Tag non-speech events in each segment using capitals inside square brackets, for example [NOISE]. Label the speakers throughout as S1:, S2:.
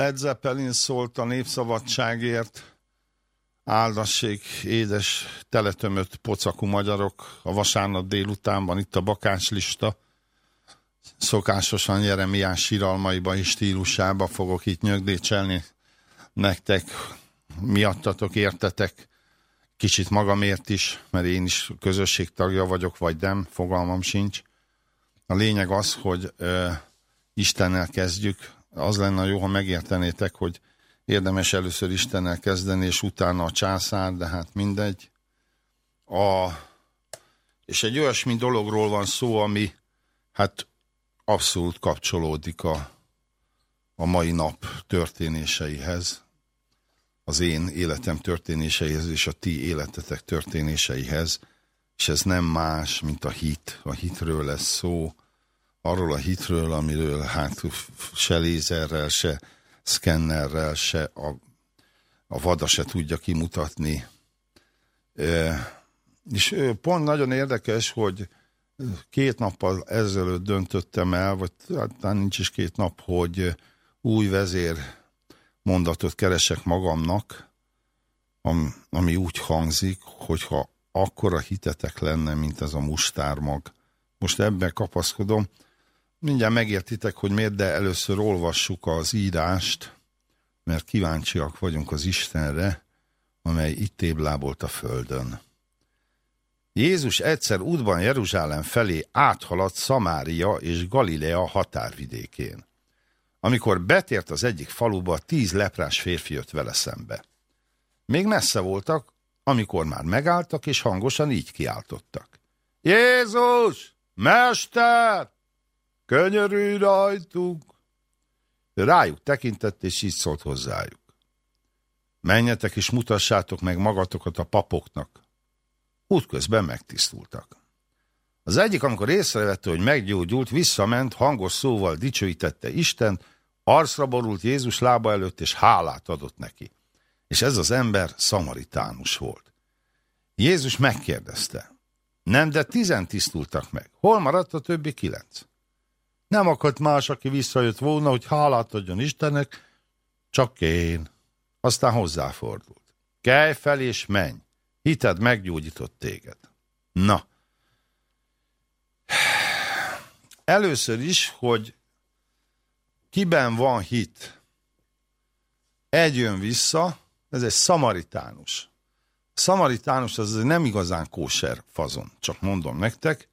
S1: Led Zeppelin szólt a népszabadságért, áldassék édes, teletömött pocakú magyarok. A vasárnap délutánban, itt a bakácslista. Szokásosan Jeremiás síralmaiba és stílusába fogok itt nyögdécselni. Nektek, miattatok, értetek, kicsit magamért is, mert én is közösség tagja vagyok, vagy nem, fogalmam sincs. A lényeg az, hogy ö, Istennel kezdjük, az lenne jó, ha megértenétek, hogy érdemes először Istennel kezdeni, és utána a császár, de hát mindegy. A, és egy olyasmi dologról van szó, ami hát abszolút kapcsolódik a, a mai nap történéseihez. az én életem történéseihez és a ti életetek történéseihez, és ez nem más, mint a hit. A hitről lesz szó, arról a hitről, amiről hát se lézerrel, se szkennerrel, se a, a vada se tudja kimutatni. E, és pont nagyon érdekes, hogy két nappal ezelőtt döntöttem el, vagy hát nincs is két nap, hogy új vezér mondatot keresek magamnak, ami úgy hangzik, hogyha akkora hitetek lenne, mint ez a mustármag. Most ebben kapaszkodom. Mindjárt megértitek, hogy miért, de először olvassuk az írást, mert kíváncsiak vagyunk az Istenre, amely itt téblábolt a földön. Jézus egyszer útban Jeruzsálem felé áthaladt Szamária és Galilea határvidékén. Amikor betért az egyik faluba, tíz leprás férfi jött vele szembe. Még messze voltak, amikor már megálltak, és hangosan így kiáltottak. Jézus! Mester! Könyörülj rajtunk! Rájuk tekintett, és így szólt hozzájuk. Menjetek és mutassátok meg magatokat a papoknak. Útközben megtisztultak. Az egyik, amikor észrevette, hogy meggyógyult, visszament, hangos szóval dicsőítette Isten, arcra borult Jézus lába előtt, és hálát adott neki. És ez az ember szamaritánus volt. Jézus megkérdezte, nem, de tizen tisztultak meg. Hol maradt a többi kilenc? Nem akadt más, aki visszajött volna, hogy hálát adjon Istennek, csak én. Aztán hozzáfordult. Kelj fel és menj. Hited meggyógyított téged. Na. Először is, hogy kiben van hit. Egy jön vissza, ez egy szamaritánus. A szamaritánus az nem igazán kóser fazon, csak mondom nektek,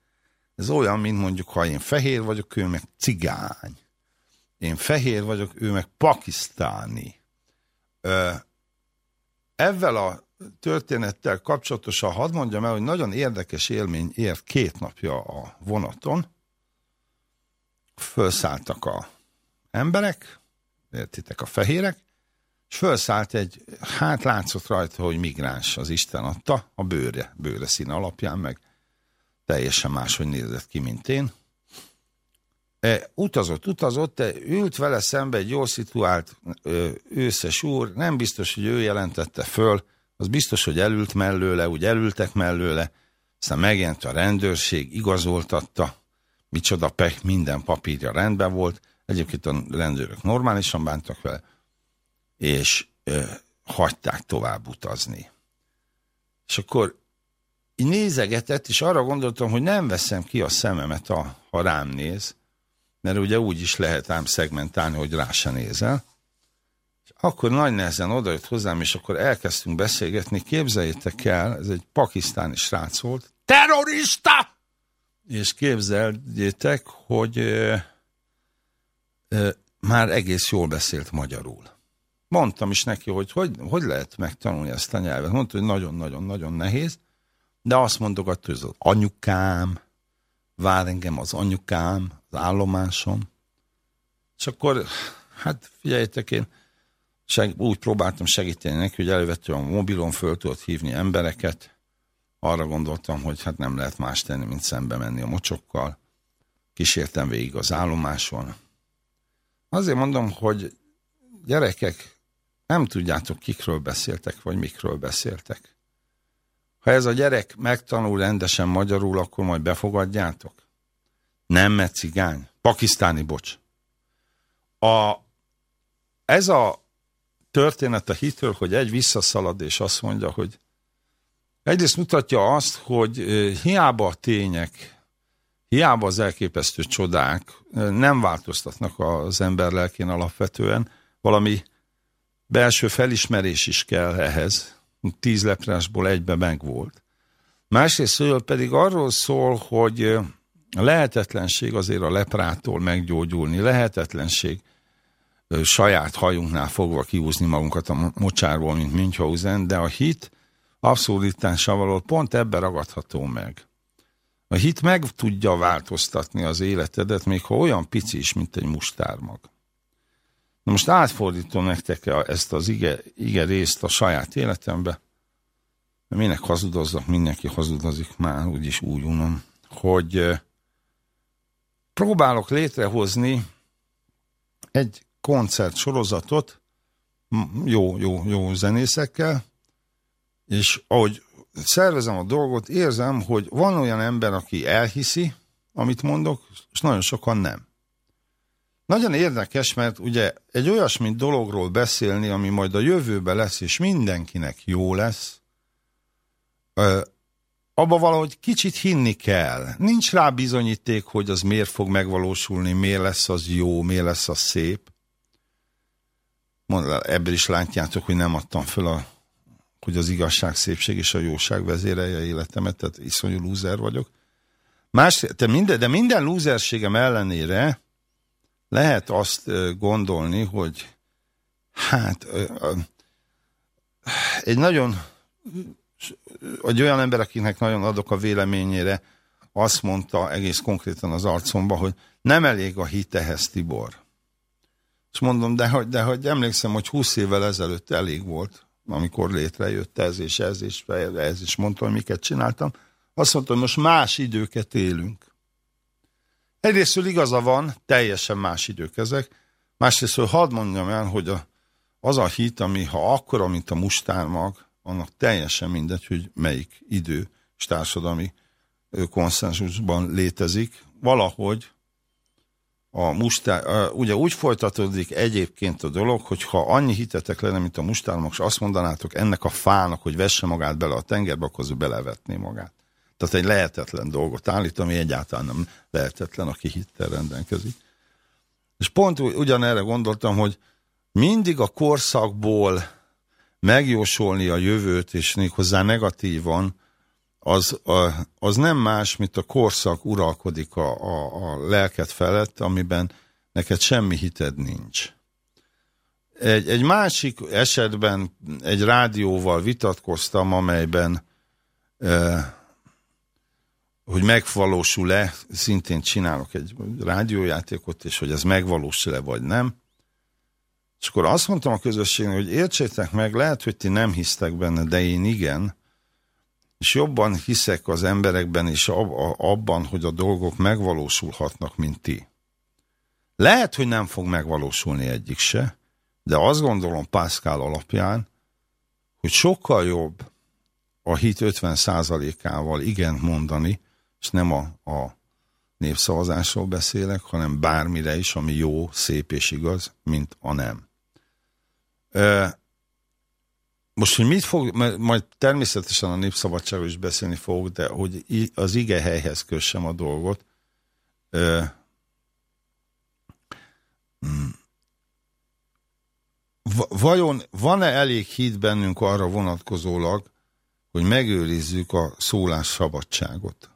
S1: ez olyan, mint mondjuk, ha én fehér vagyok, ő meg cigány. Én fehér vagyok, ő meg pakisztáni. Ezzel a történettel kapcsolatosan hadd mondjam el, hogy nagyon érdekes élmény ért két napja a vonaton. Fölszálltak a emberek, értitek, a fehérek, és felszállt egy, hát látszott rajta, hogy migráns az Isten adta, a bőre, bőre szín alapján, meg teljesen máshogy nézett ki, mint én. E, utazott, utazott, de ült vele szembe egy jól szituált őszes úr, nem biztos, hogy ő jelentette föl, az biztos, hogy elült mellőle, úgy elültek mellőle, aztán megjelent a rendőrség, igazoltatta, micsoda pek, minden papírja rendben volt, egyébként a rendőrök normálisan bántak vele, és ö, hagyták tovább utazni. És akkor így nézegetett, és arra gondoltam, hogy nem veszem ki a szememet, a, ha rám néz, mert ugye úgy is lehet ám szegmentálni, hogy rá se nézel. És akkor nagy nehezen odajött hozzám, és akkor elkezdtünk beszélgetni. Képzeljétek el, ez egy pakisztáni srác volt. Terrorista! És képzeljétek, hogy ö, ö, már egész jól beszélt magyarul. Mondtam is neki, hogy hogy, hogy lehet megtanulni ezt a nyelvet. Mondta, hogy nagyon-nagyon-nagyon nehéz. De azt mondogat, hogy az anyukám, vár engem az anyukám, az állomásom. És akkor, hát figyeljetek, én seg, úgy próbáltam segíteni neki, hogy elővettem a mobilon, föl tudott hívni embereket. Arra gondoltam, hogy hát nem lehet más tenni, mint szembe menni a mocsokkal. Kísértem végig az állomáson. Azért mondom, hogy gyerekek, nem tudjátok, kikről beszéltek, vagy mikről beszéltek. Ha ez a gyerek megtanul rendesen magyarul, akkor majd befogadjátok? Nem, mert cigány. Pakisztáni, bocs. A, ez a történet a hitről, hogy egy visszaszalad, és azt mondja, hogy egyrészt mutatja azt, hogy hiába a tények, hiába az elképesztő csodák nem változtatnak az ember lelkén alapvetően, valami belső felismerés is kell ehhez, tíz leprásból egybe megvolt. Másrészt pedig arról szól, hogy lehetetlenség azért a leprától meggyógyulni, lehetetlenség saját hajunknál fogva kiúzni magunkat a mocsárból, mint Münchhausen, de a hit abszurditásával pont ebbe ragadható meg. A hit meg tudja változtatni az életedet, még ha olyan pici is, mint egy mustármag. Na most átfordítom nektek ezt az ige, ige részt a saját életembe, minek hazudoznak, mindenki hazudozik már, úgyis úgy unom, hogy próbálok létrehozni egy koncert sorozatot, jó, jó, jó zenészekkel, és ahogy szervezem a dolgot, érzem, hogy van olyan ember, aki elhiszi, amit mondok, és nagyon sokan nem. Nagyon érdekes, mert ugye egy olyasmi dologról beszélni, ami majd a jövőben lesz, és mindenkinek jó lesz, abba valahogy kicsit hinni kell. Nincs rá bizonyíték, hogy az miért fog megvalósulni, miért lesz az jó, miért lesz az szép. Ebből is látjátok, hogy nem adtam föl a hogy az igazság, szépség és a jóság vezérelje életemet, tehát iszonyú lúzer vagyok. Más, de, minden, de minden lúzerségem ellenére lehet azt gondolni, hogy hát egy nagyon egy olyan ember, akinek nagyon adok a véleményére, azt mondta egész konkrétan az arcomba, hogy nem elég a hitehez, Tibor. És mondom, de hogy, de hogy emlékszem, hogy 20 évvel ezelőtt elég volt amikor létrejött ez és ez, és ez is mondta, hogy miket csináltam, azt mondta, hogy most más időket élünk. Egyrésztől igaza van, teljesen más idők ezek, másrésztől hadd mondjam el, hogy a, az a hit, ami ha akkora, mint a mustármag, annak teljesen mindegy, hogy melyik idő és társadalmi konszenzusban létezik, valahogy a mustár, ugye úgy folytatódik egyébként a dolog, hogy ha annyi hitetek lenne, mint a mustárnak, és azt mondanátok ennek a fának, hogy vesse magát bele a tengerbe, akkor az belevetné magát. Tehát egy lehetetlen dolgot állít, ami egyáltalán nem lehetetlen, aki hittel rendelkezik. És pont ugyanerre gondoltam, hogy mindig a korszakból megjósolni a jövőt, és még hozzá negatívan, az, az nem más, mint a korszak uralkodik a, a, a lelket felett, amiben neked semmi hited nincs. Egy, egy másik esetben egy rádióval vitatkoztam, amelyben e, hogy megvalósul-e, szintén csinálok egy rádiójátékot, és hogy ez megvalósul-e vagy nem. És akkor azt mondtam a közösségnek, hogy értsétek meg, lehet, hogy ti nem hisztek benne, de én igen, és jobban hiszek az emberekben és abban, hogy a dolgok megvalósulhatnak, mint ti. Lehet, hogy nem fog megvalósulni egyik se, de azt gondolom Pascal alapján, hogy sokkal jobb a hit 50%-ával igen mondani, és nem a, a népszavazásról beszélek, hanem bármire is, ami jó, szép és igaz, mint a nem. Most, hogy mit fog, majd természetesen a népszabadságról is beszélni fogok, de hogy az ige helyhez kössem a dolgot. Mm, vajon van-e elég hit bennünk arra vonatkozólag, hogy megőrizzük a szólás szabadságot?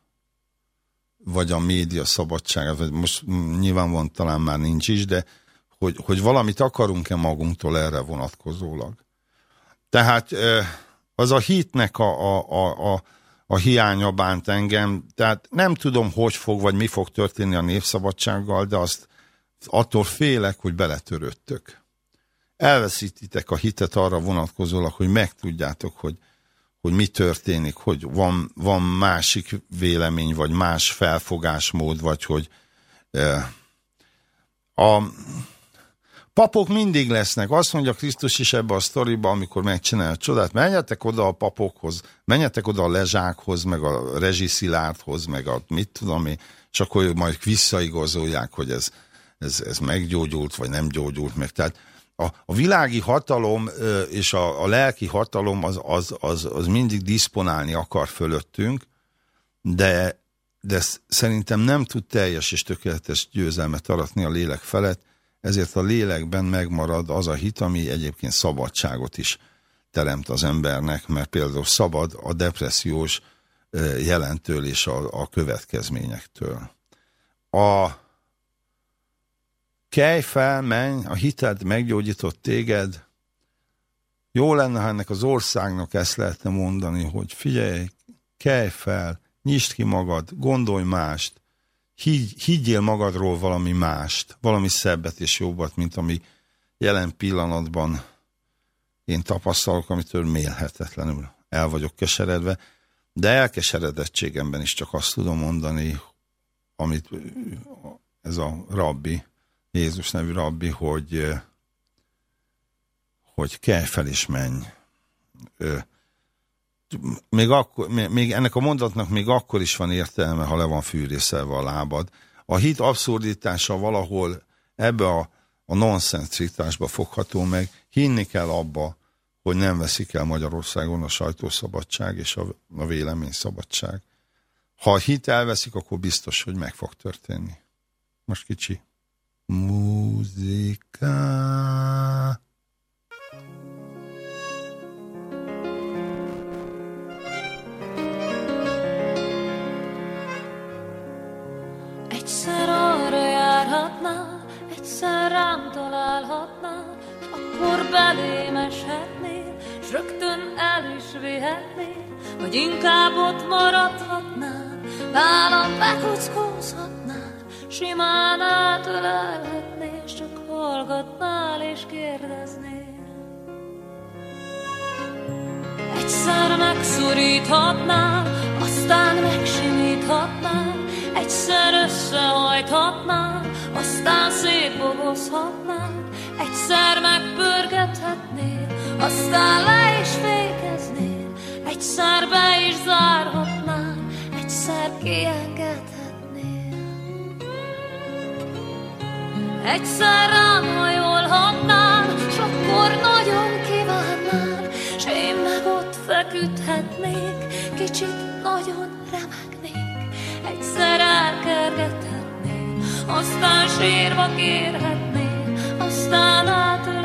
S1: Vagy a média szabadságát, vagy most nyilván talán már nincs is, de hogy, hogy valamit akarunk-e magunktól erre vonatkozólag? Tehát az a hitnek a, a, a, a, a hiánya bánt engem, tehát nem tudom, hogy fog, vagy mi fog történni a népszabadsággal, de azt attól félek, hogy beletörődtök. Elveszítitek a hitet arra vonatkozólag, hogy megtudjátok, hogy, hogy mi történik, hogy van, van másik vélemény, vagy más felfogásmód, vagy hogy a, Papok mindig lesznek. Azt mondja Krisztus is ebbe a sztoriba, amikor megcsinálja a csodát. Menjetek oda a papokhoz, menjetek oda a lezsákhoz, meg a rezsiszilárdhoz, meg a mit tudom én, és akkor majd visszaigazolják, hogy ez, ez, ez meggyógyult, vagy nem gyógyult meg. Tehát a, a világi hatalom és a, a lelki hatalom az, az, az, az mindig diszponálni akar fölöttünk, de, de szerintem nem tud teljes és tökéletes győzelmet aratni a lélek felett, ezért a lélekben megmarad az a hit, ami egyébként szabadságot is teremt az embernek, mert például szabad a depressziós jelentől és a, a következményektől. A kelj fel, menj, a hited meggyógyított téged, jó lenne, ha ennek az országnak ezt lehetne mondani, hogy figyelj, kelj fel, nyisd ki magad, gondolj mást, higgy, higgyél magadról valami mást, valami szebbet és jobbat, mint ami jelen pillanatban én tapasztalok, amitől mélhetetlenül el vagyok keseredve, de elkeseredettségemben is csak azt tudom mondani, amit ez a rabbi, Jézus nevű rabbi, hogy, hogy kell fel is menj. Még, akkor, még ennek a mondatnak még akkor is van értelme, ha le van fűrészelve a lábad. A hit abszurditása valahol ebbe a, a nonsenszitásba fogható meg. Hinni kell abba, hogy nem veszik el Magyarországon a sajtószabadság és a, a véleményszabadság. Ha a hit elveszik, akkor biztos, hogy meg fog történni. Most kicsi. Muzika.
S2: Egyszer arra járhatnál, egyszer rám találhatnál, akkor belém eshetnél, s rögtön el is vihetnél, vagy inkább ott maradhatnál, nálam bekuckózhatnál, simán átölelhetnél, s csak hallgatnál és kérdeznél. Egyszer megszoríthatnál, aztán megsimíthatnál, egyszer összehajthatnál, aztán szétbogozhatnál, egyszer megpörgethetnél, aztán le is fékeznél, egyszer be is zárhatnál, egyszer kiengedhetnél. Egyszer rám hajolhatnál, s akkor nagyon kívánnál, s én meg ott feküdhetnék, kicsit nagyon remegnék, egyszer elkergethetnél, aztán sírva kérhetnél, aztán átölelhetnél,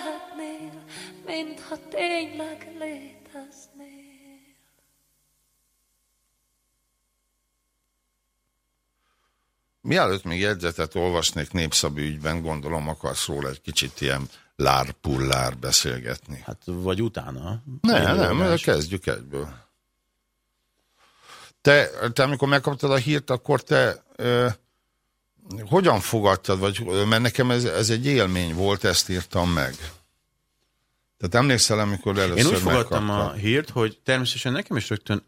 S2: is tehetnél, mintha tényleg léteznél.
S1: Mielőtt még jegyzetet olvasnék népszabű ügyben, gondolom akarsz róla egy kicsit ilyen lárpullár beszélgetni.
S3: Hát vagy utána.
S1: Ne,
S3: Vagy
S1: nem, kezdjük egyből. Te, te amikor megkaptad a hírt, akkor te ö, hogyan fogadtad, vagy, mert nekem ez, ez egy élmény volt, ezt írtam meg. Tehát emlékszel, amikor először
S3: Én úgy fogadtam a hírt, hogy természetesen nekem is rögtön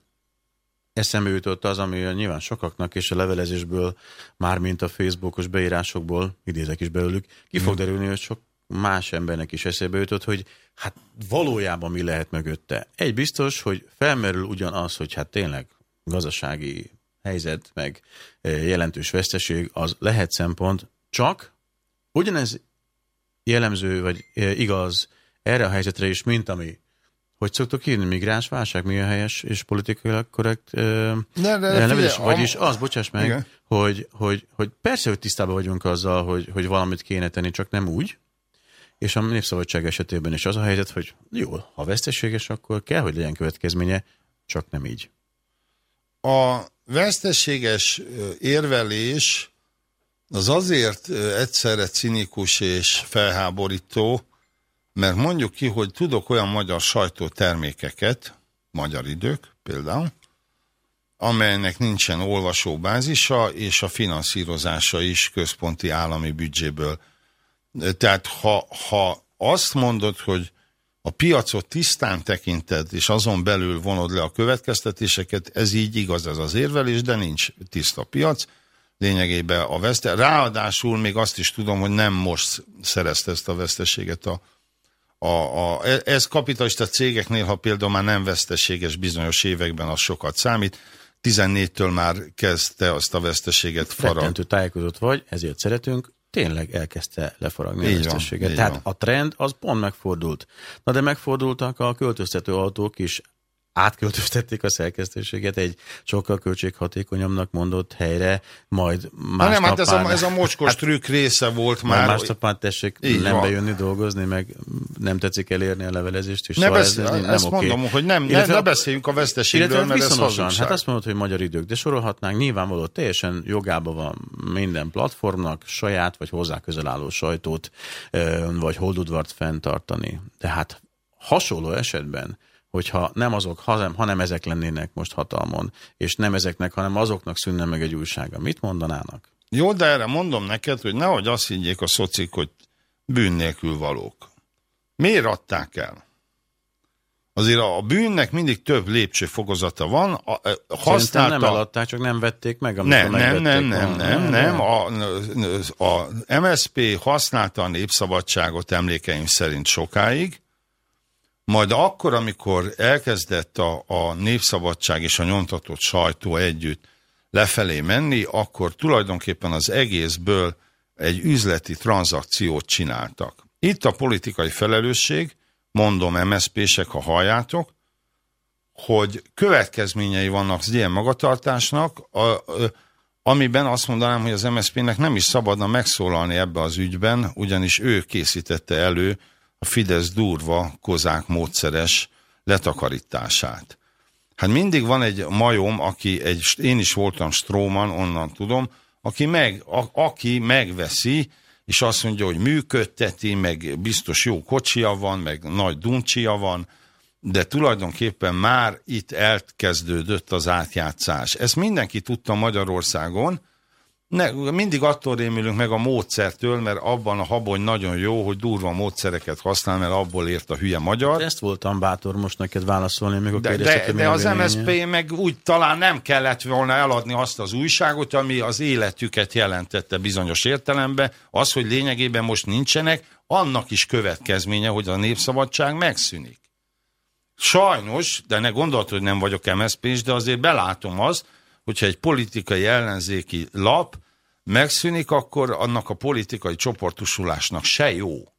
S3: eszembe jutott az, ami nyilván sokaknak, és a levelezésből, mármint a Facebookos beírásokból, idézek is belőlük, ki fog derülni, hogy sok más embernek is eszébe jutott, hogy hát valójában mi lehet mögötte. Egy biztos, hogy felmerül ugyanaz, hogy hát tényleg gazdasági helyzet, meg jelentős veszteség, az lehet szempont, csak ugyanez jellemző, vagy igaz erre a helyzetre is, mint ami hogy szoktuk írni, migráns válság, mi a helyes és politikailag korrekt de, nevezés? Vagyis az, bocsáss meg, hogy, hogy, hogy persze, hogy tisztában vagyunk azzal, hogy, hogy valamit kéne tenni, csak nem úgy, és a népszabadság esetében is az a helyzet, hogy jó, ha veszteséges, akkor kell, hogy legyen következménye, csak nem így.
S1: A veszteséges érvelés az azért egyszerre cinikus és felháborító, mert mondjuk ki, hogy tudok olyan magyar sajtótermékeket, magyar idők például, amelynek nincsen olvasóbázisa, és a finanszírozása is központi állami büdzséből. Tehát ha, ha azt mondod, hogy a piacot tisztán tekinted, és azon belül vonod le a következtetéseket, ez így igaz ez az érvelés, de nincs tiszta piac, lényegében a veszte. Ráadásul még azt is tudom, hogy nem most szerezte ezt a veszteséget a, a, a, ez kapitalista cégeknél, ha például már nem veszteséges bizonyos években, az sokat számít. 14-től már kezdte azt a veszteséget farag.
S3: Rettentő tájékozott vagy, ezért szeretünk, tényleg elkezdte lefaragni így a veszteséget. Van, Tehát van. a trend az pont megfordult. Na de megfordultak a költöztető autók is átköltöztették a szerkesztőséget egy sokkal költséghatékonyabbnak mondott helyre, majd
S1: másnap... Nem, hát ez a, ez a mocskos hát, trükk része volt már.
S3: Másnapán tessék Így nem van. bejönni dolgozni, meg nem tetszik elérni a levelezést, és
S1: ne beszél, nem ezt okay. mondom, hogy nem, ne, ne beszéljünk a veszteségről, mert ez hazugság.
S3: Hát azt mondod, hogy magyar idők, de sorolhatnánk, nyilvánvaló, teljesen jogában van minden platformnak saját vagy hozzá közel álló sajtót, vagy holdudvart fenntartani. De hát hasonló esetben hogyha nem azok, hanem, hanem ezek lennének most hatalmon, és nem ezeknek, hanem azoknak szűnne meg egy újsága. Mit mondanának?
S1: Jó, de erre mondom neked, hogy nehogy azt higgyék a szocik, hogy bűn nélkül valók. Miért adták el? Azért a bűnnek mindig több lépcsőfokozata van. A,
S3: használta... nem eladták, csak nem vették meg,
S1: nem, nem, nem, nem, nem, nem. A, a MSP használta a népszabadságot emlékeim szerint sokáig, majd akkor, amikor elkezdett a, a népszabadság és a nyomtatott sajtó együtt lefelé menni, akkor tulajdonképpen az egészből egy üzleti tranzakciót csináltak. Itt a politikai felelősség, mondom MSZP-sek, ha halljátok, hogy következményei vannak az ilyen magatartásnak, a, a, amiben azt mondanám, hogy az MSZP-nek nem is szabadna megszólalni ebbe az ügyben, ugyanis ő készítette elő a Fidesz durva, kozák módszeres letakarítását. Hát mindig van egy majom, aki egy, én is voltam Stróman, onnan tudom, aki, meg, a, aki megveszi, és azt mondja, hogy működteti, meg biztos jó kocsia van, meg nagy duncsia van, de tulajdonképpen már itt elkezdődött az átjátszás. Ezt mindenki tudta Magyarországon, ne, mindig attól rémülünk meg a módszertől, mert abban a habony nagyon jó, hogy durva módszereket használ, mert abból ért a hülye magyar.
S3: De ezt voltam bátor most neked válaszolni, még a
S1: De, de, de az MSZP meg úgy talán nem kellett volna eladni azt az újságot, ami az életüket jelentette bizonyos értelemben. Az, hogy lényegében most nincsenek, annak is következménye, hogy a népszabadság megszűnik. Sajnos, de ne gondolt, hogy nem vagyok MSZP is, de azért belátom azt, hogyha egy politikai ellenzéki lap megszűnik, akkor annak a politikai csoportosulásnak se jó.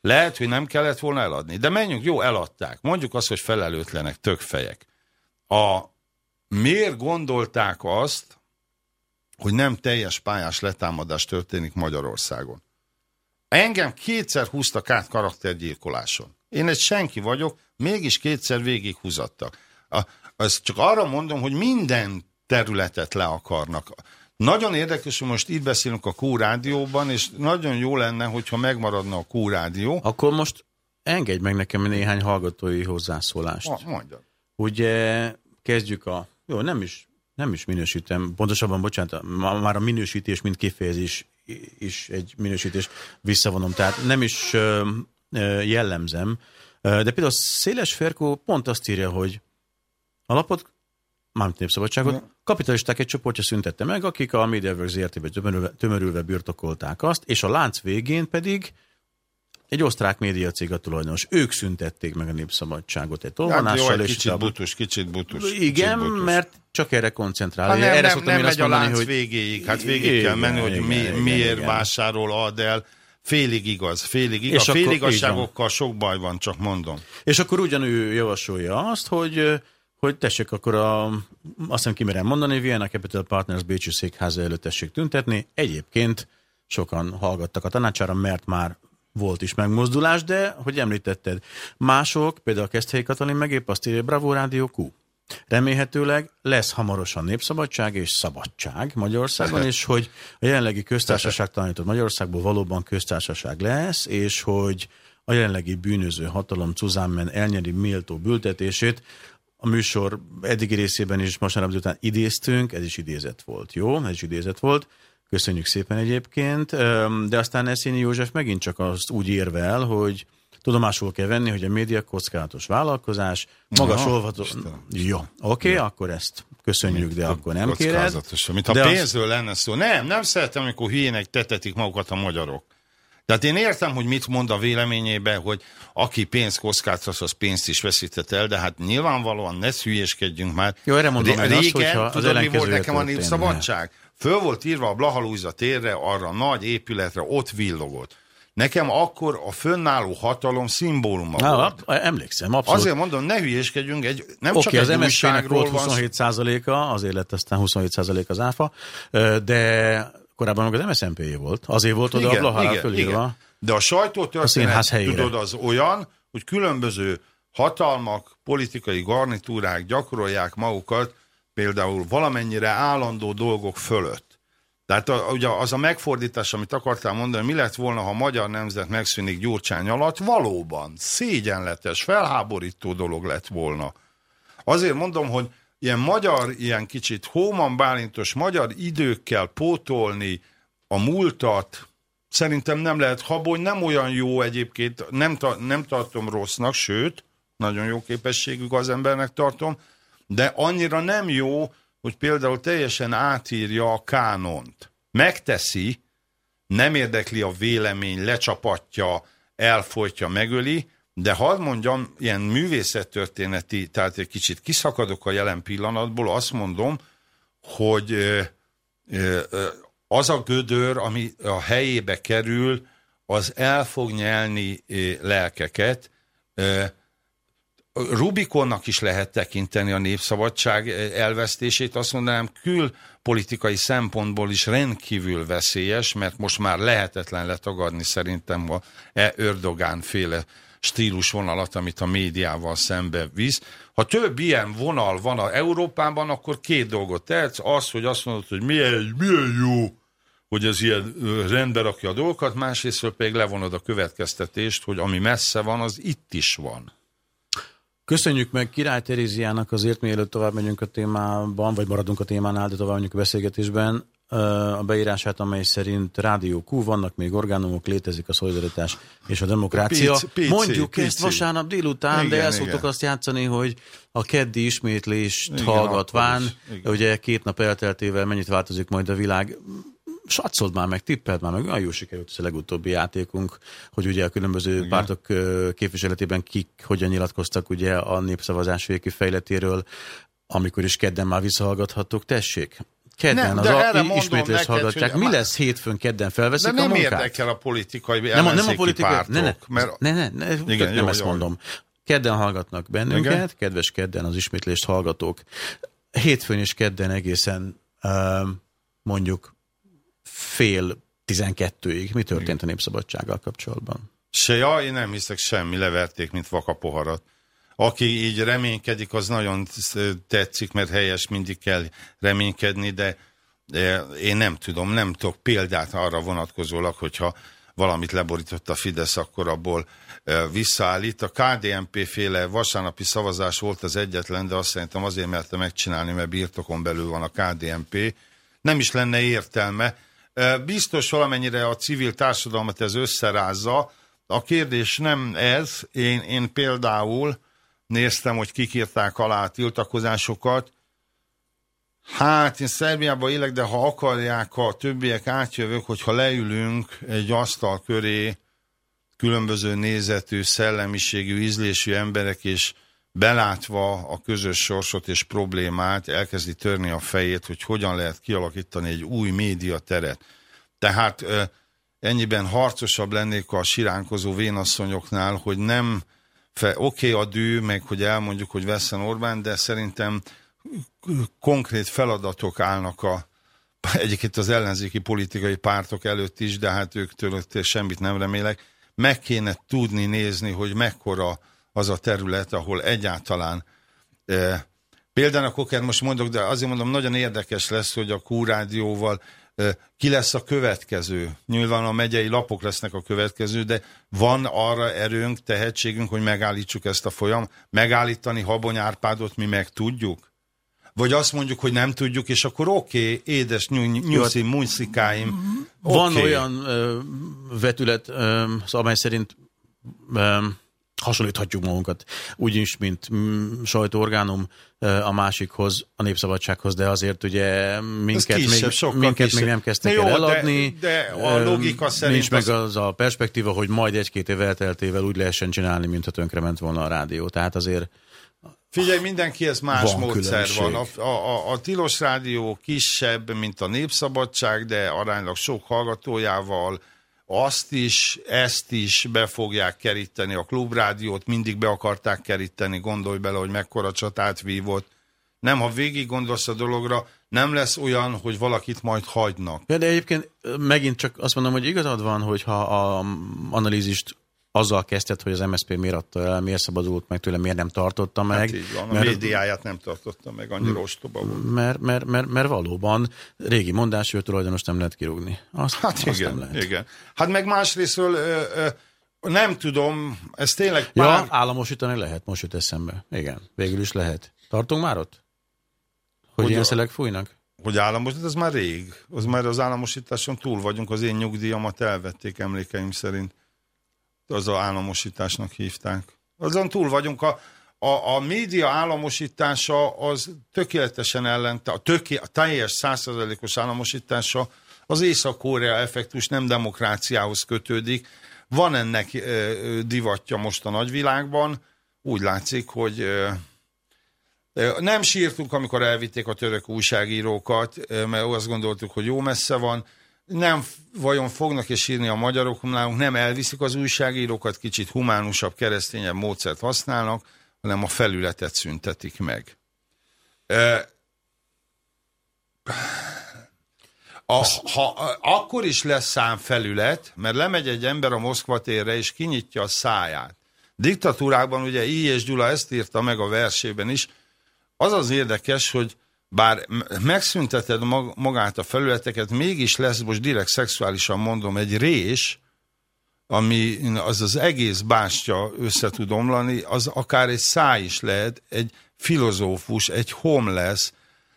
S1: Lehet, hogy nem kellett volna eladni, de menjünk, jó, eladták. Mondjuk azt, hogy felelőtlenek, tökfejek. A, miért gondolták azt, hogy nem teljes pályás letámadás történik Magyarországon? Engem kétszer húztak át karaktergyilkoláson. Én egy senki vagyok, mégis kétszer végig húzattak. A, azt csak arra mondom, hogy minden területet le akarnak. Nagyon érdekes, hogy most itt beszélünk a Q-rádióban, és nagyon jó lenne, hogyha megmaradna a Q-rádió.
S3: Akkor most engedj meg nekem néhány hallgatói hozzászólást.
S1: Mondjad.
S3: Ugye kezdjük a... Jó, nem is, nem is minősítem, pontosabban, bocsánat, már a minősítés, mint kifejezés is egy minősítés visszavonom, tehát nem is jellemzem, de például Széles Ferkó pont azt írja, hogy a lapot mármint népszabadságot, kapitalisták egy csoportja szüntette meg, akik a MediaWorks ZRT-be tömörülve, tömörülve birtokolták azt, és a lánc végén pedig egy osztrák médiacég a tulajdonos. Ők szüntették meg a népszabadságot egy tolvonással.
S1: Hát jó, egy
S3: és
S1: kicsit butus, kicsit butus.
S3: Igen,
S1: kicsit butus.
S3: mert csak erre koncentrál.
S1: Hát nem,
S3: erre
S1: nem, nem
S3: én azt
S1: megy a
S3: mondani,
S1: lánc
S3: hogy
S1: végéig, hát végig
S3: Igen,
S1: kell menni, hogy
S3: igen,
S1: mi,
S3: igen,
S1: miért
S3: igen.
S1: vásárol, ad el. Félig igaz, félig igaz.
S3: És
S1: A féligasságokkal sok baj van, csak mondom.
S3: És akkor ugyanő javasolja azt, hogy hogy tessék akkor a, azt hiszem kimerem mondani, Vienna Capital Partners Bécsi székháza előtt tessék tüntetni. Egyébként sokan hallgattak a tanácsára, mert már volt is megmozdulás, de, hogy említetted, mások, például Keszthelyi Katalin meg épp azt írja, Bravo Rádió Q. Remélhetőleg lesz hamarosan népszabadság és szabadság Magyarországon, és hogy a jelenlegi köztársaság tanított Magyarországból valóban köztársaság lesz, és hogy a jelenlegi bűnöző hatalom Cuzánmen elnyeri méltó bültetését. A műsor eddigi részében is vasárnap után idéztünk, ez is idézet volt, jó? Ez is idézet volt. Köszönjük szépen egyébként. De aztán Eszényi József megint csak azt úgy érvel, hogy tudomásul kell venni, hogy a média kockázatos vállalkozás, magas
S1: Ja,
S3: olvató... Jó, oké, okay, akkor ezt köszönjük, de akkor nem kéred.
S1: Mint ha
S3: De az-
S1: pénzről lenne szó. Nem, nem szeretem, amikor hülyének tetetik magukat a magyarok. Tehát én értem, hogy mit mond a véleményében, hogy aki pénzt kockáztat, az pénzt is veszített el, de hát nyilvánvalóan ne hülyéskedjünk már.
S3: Jó, erre mondom
S1: Ré-
S3: én azt, hogyha az
S1: tudod, mi volt nekem a népszabadság? Föl volt írva a Blahalújza térre, arra a nagy épületre, ott villogott. Nekem akkor a fönnálló hatalom szimbóluma
S3: Na,
S1: volt.
S3: emlékszem, abszolút.
S1: Azért mondom, ne hülyéskedjünk, egy, nem
S3: Oké,
S1: csak
S3: okay, az
S1: egy újságról
S3: volt
S1: van szó.
S3: 27%-a, azért lett aztán 27% az áfa, de korábban meg az MSZNP-jé volt. Azért volt oda a Blahára fölírva.
S1: De a
S3: A
S1: sajtótörténet,
S3: helyére.
S1: tudod, az olyan, hogy különböző hatalmak, politikai garnitúrák gyakorolják magukat például valamennyire állandó dolgok fölött. Tehát a, ugye az a megfordítás, amit akartál mondani, mi lett volna, ha a magyar nemzet megszűnik Gyurcsány alatt, valóban szégyenletes, felháborító dolog lett volna. Azért mondom, hogy ilyen magyar, ilyen kicsit Hóman Bálintos magyar időkkel pótolni a múltat, szerintem nem lehet habony, nem olyan jó egyébként, nem, ta, nem tartom rossznak, sőt, nagyon jó képességű az embernek tartom, de annyira nem jó, hogy például teljesen átírja a kánont. Megteszi, nem érdekli a vélemény, lecsapatja, elfolytja, megöli, de hadd mondjam, ilyen művészettörténeti, tehát egy kicsit kiszakadok a jelen pillanatból, azt mondom, hogy az a gödör, ami a helyébe kerül, az el fog nyelni lelkeket. Rubikonnak is lehet tekinteni a népszabadság elvesztését, azt mondanám külpolitikai szempontból is rendkívül veszélyes, mert most már lehetetlen letagadni szerintem a e Ördogán féle stílusvonalat, amit a médiával szembe visz. Ha több ilyen vonal van a Európában, akkor két dolgot tehetsz. Az, hogy azt mondod, hogy milyen, milyen jó, hogy ez ilyen rendbe rakja a dolgokat, másrészt pedig levonod a következtetést, hogy ami messze van, az itt is van.
S3: Köszönjük meg Király Teréziának azért, mielőtt tovább megyünk a témában, vagy maradunk a témánál, de tovább megyünk a beszélgetésben, a beírását, amely szerint Rádió Q, vannak még orgánumok, létezik a szolidaritás és a demokrácia.
S1: Pici, pici,
S3: Mondjuk
S1: pici.
S3: ezt vasárnap délután,
S1: Igen,
S3: de el szoktuk azt játszani, hogy a keddi ismétlést
S1: Igen,
S3: hallgatván.
S1: Igen.
S3: ugye két nap elteltével mennyit változik majd a világ, satszold már meg, tippeld már meg, olyan jó sikerült ez a legutóbbi játékunk, hogy ugye a különböző Igen. pártok képviseletében kik hogyan nyilatkoztak ugye a népszavazás végi fejletéről, amikor is kedden már visszahallgathattuk, tessék. Kedden
S1: Nem,
S3: az a, ismétlést hallgatják. Mi lesz hétfőn, kedden felveszik
S1: De nem
S3: a munkát?
S1: érdekel a politikai
S3: nem, a- nem a politikai,
S1: pártok.
S3: ne, ne,
S1: mert
S3: ne, ne, ne
S1: Igen,
S3: Igen, nem
S1: jó,
S3: ezt
S1: jó.
S3: mondom. Kedden hallgatnak bennünket,
S1: Igen?
S3: kedves kedden az ismétlést hallgatók. Hétfőn és kedden egészen ö, mondjuk fél tizenkettőig. Mi történt a népszabadsággal kapcsolatban?
S1: Se, ja, én nem hiszek semmi, leverték, mint vakapoharat. Aki így reménykedik, az nagyon tetszik, mert helyes, mindig kell reménykedni, de, én nem tudom, nem tudok példát arra vonatkozólag, hogyha valamit leborított a Fidesz, akkor abból visszaállít. A KDNP féle vasárnapi szavazás volt az egyetlen, de azt szerintem azért merte megcsinálni, mert birtokon belül van a KDNP. Nem is lenne értelme. Biztos valamennyire a civil társadalmat ez összerázza. A kérdés nem ez. Én, én például néztem, hogy kik írták alá a tiltakozásokat. Hát én Szerbiában élek, de ha akarják a többiek átjövök, hogyha leülünk egy asztal köré különböző nézetű, szellemiségű, ízlésű emberek, és belátva a közös sorsot és problémát, elkezdi törni a fejét, hogy hogyan lehet kialakítani egy új médiateret. Tehát ennyiben harcosabb lennék a siránkozó vénasszonyoknál, hogy nem, oké okay, a dű, meg hogy elmondjuk, hogy Veszen Orbán, de szerintem konkrét feladatok állnak a, egyébként az ellenzéki politikai pártok előtt is, de hát őktől semmit nem remélek. Meg kéne tudni nézni, hogy mekkora az a terület, ahol egyáltalán e, például a most mondok, de azért mondom, nagyon érdekes lesz, hogy a Q-rádióval e, ki lesz a következő. Nyilván a megyei lapok lesznek a következő, de van arra erőnk, tehetségünk, hogy megállítsuk ezt a folyam. Megállítani Habony Árpádot mi meg tudjuk? Vagy azt mondjuk, hogy nem tudjuk, és akkor oké, okay, édes nyuszim, munyszikáim.
S3: Van okay. olyan ö, vetület, ö, amely szerint ö, hasonlíthatjuk magunkat, úgyis, mint mm, sajtóorgánum a másikhoz, a népszabadsághoz, de azért ugye minket, kisebb, még, minket még nem kezdtek el eladni.
S1: De, de a logika szerint...
S3: Nincs meg az a perspektíva, hogy majd egy-két év elteltével úgy lehessen csinálni, mint ha tönkrement volna a rádió. Tehát azért
S1: Figyelj, mindenkihez más van módszer különbség. van. A, a, a Tilos Rádió kisebb, mint a Népszabadság, de aránylag sok hallgatójával azt is, ezt is be fogják keríteni. A klubrádiót mindig be akarták keríteni, gondolj bele, hogy mekkora csatát vívott. Nem, ha végig gondolsz a dologra, nem lesz olyan, hogy valakit majd hagynak.
S3: De egyébként megint csak azt mondom, hogy igazad van, hogyha a analízist azzal kezdett, hogy az MSZP miért adta el, miért szabadult meg tőle, miért nem tartotta meg. Hát
S1: így van, a mert, médiáját nem tartotta meg, annyira ostoba volt.
S3: Mert, mert, mert, mert valóban régi mondás, hogy tulajdonos nem lehet kirúgni.
S1: Azt, hát azt igen, nem lehet. igen. Hát meg másrésztről ö, ö, nem tudom, ez tényleg
S3: pár... Ja, államosítani lehet, most jut eszembe. Igen, végül is lehet. Tartunk már ott? Hogy, hogy ilyen szelek fújnak?
S1: Hogy államosít, ez már rég. Az már az államosításon túl vagyunk, az én nyugdíjamat elvették emlékeim szerint az a államosításnak hívták. Azon túl vagyunk, a, a, a média államosítása az tökéletesen ellente, a, töké, a teljes százszerzelékos államosítása az Észak-Korea effektus nem demokráciához kötődik. Van ennek e, divatja most a nagyvilágban, úgy látszik, hogy e, nem sírtunk, amikor elvitték a török újságírókat, mert azt gondoltuk, hogy jó messze van, nem vajon fognak és írni a magyarok nálunk, nem elviszik az újságírókat, kicsit humánusabb, keresztényebb módszert használnak, hanem a felületet szüntetik meg. A, ha, akkor is lesz számfelület, mert lemegy egy ember a Moszkva térre, és kinyitja a száját. Diktatúrákban ugye I. és Gyula ezt írta meg a versében is. Az az érdekes, hogy bár megszünteted magát a felületeket, mégis lesz, most direkt szexuálisan mondom, egy rés, ami az az egész bástya össze tud omlani, az akár egy száj is lehet, egy filozófus, egy homeless,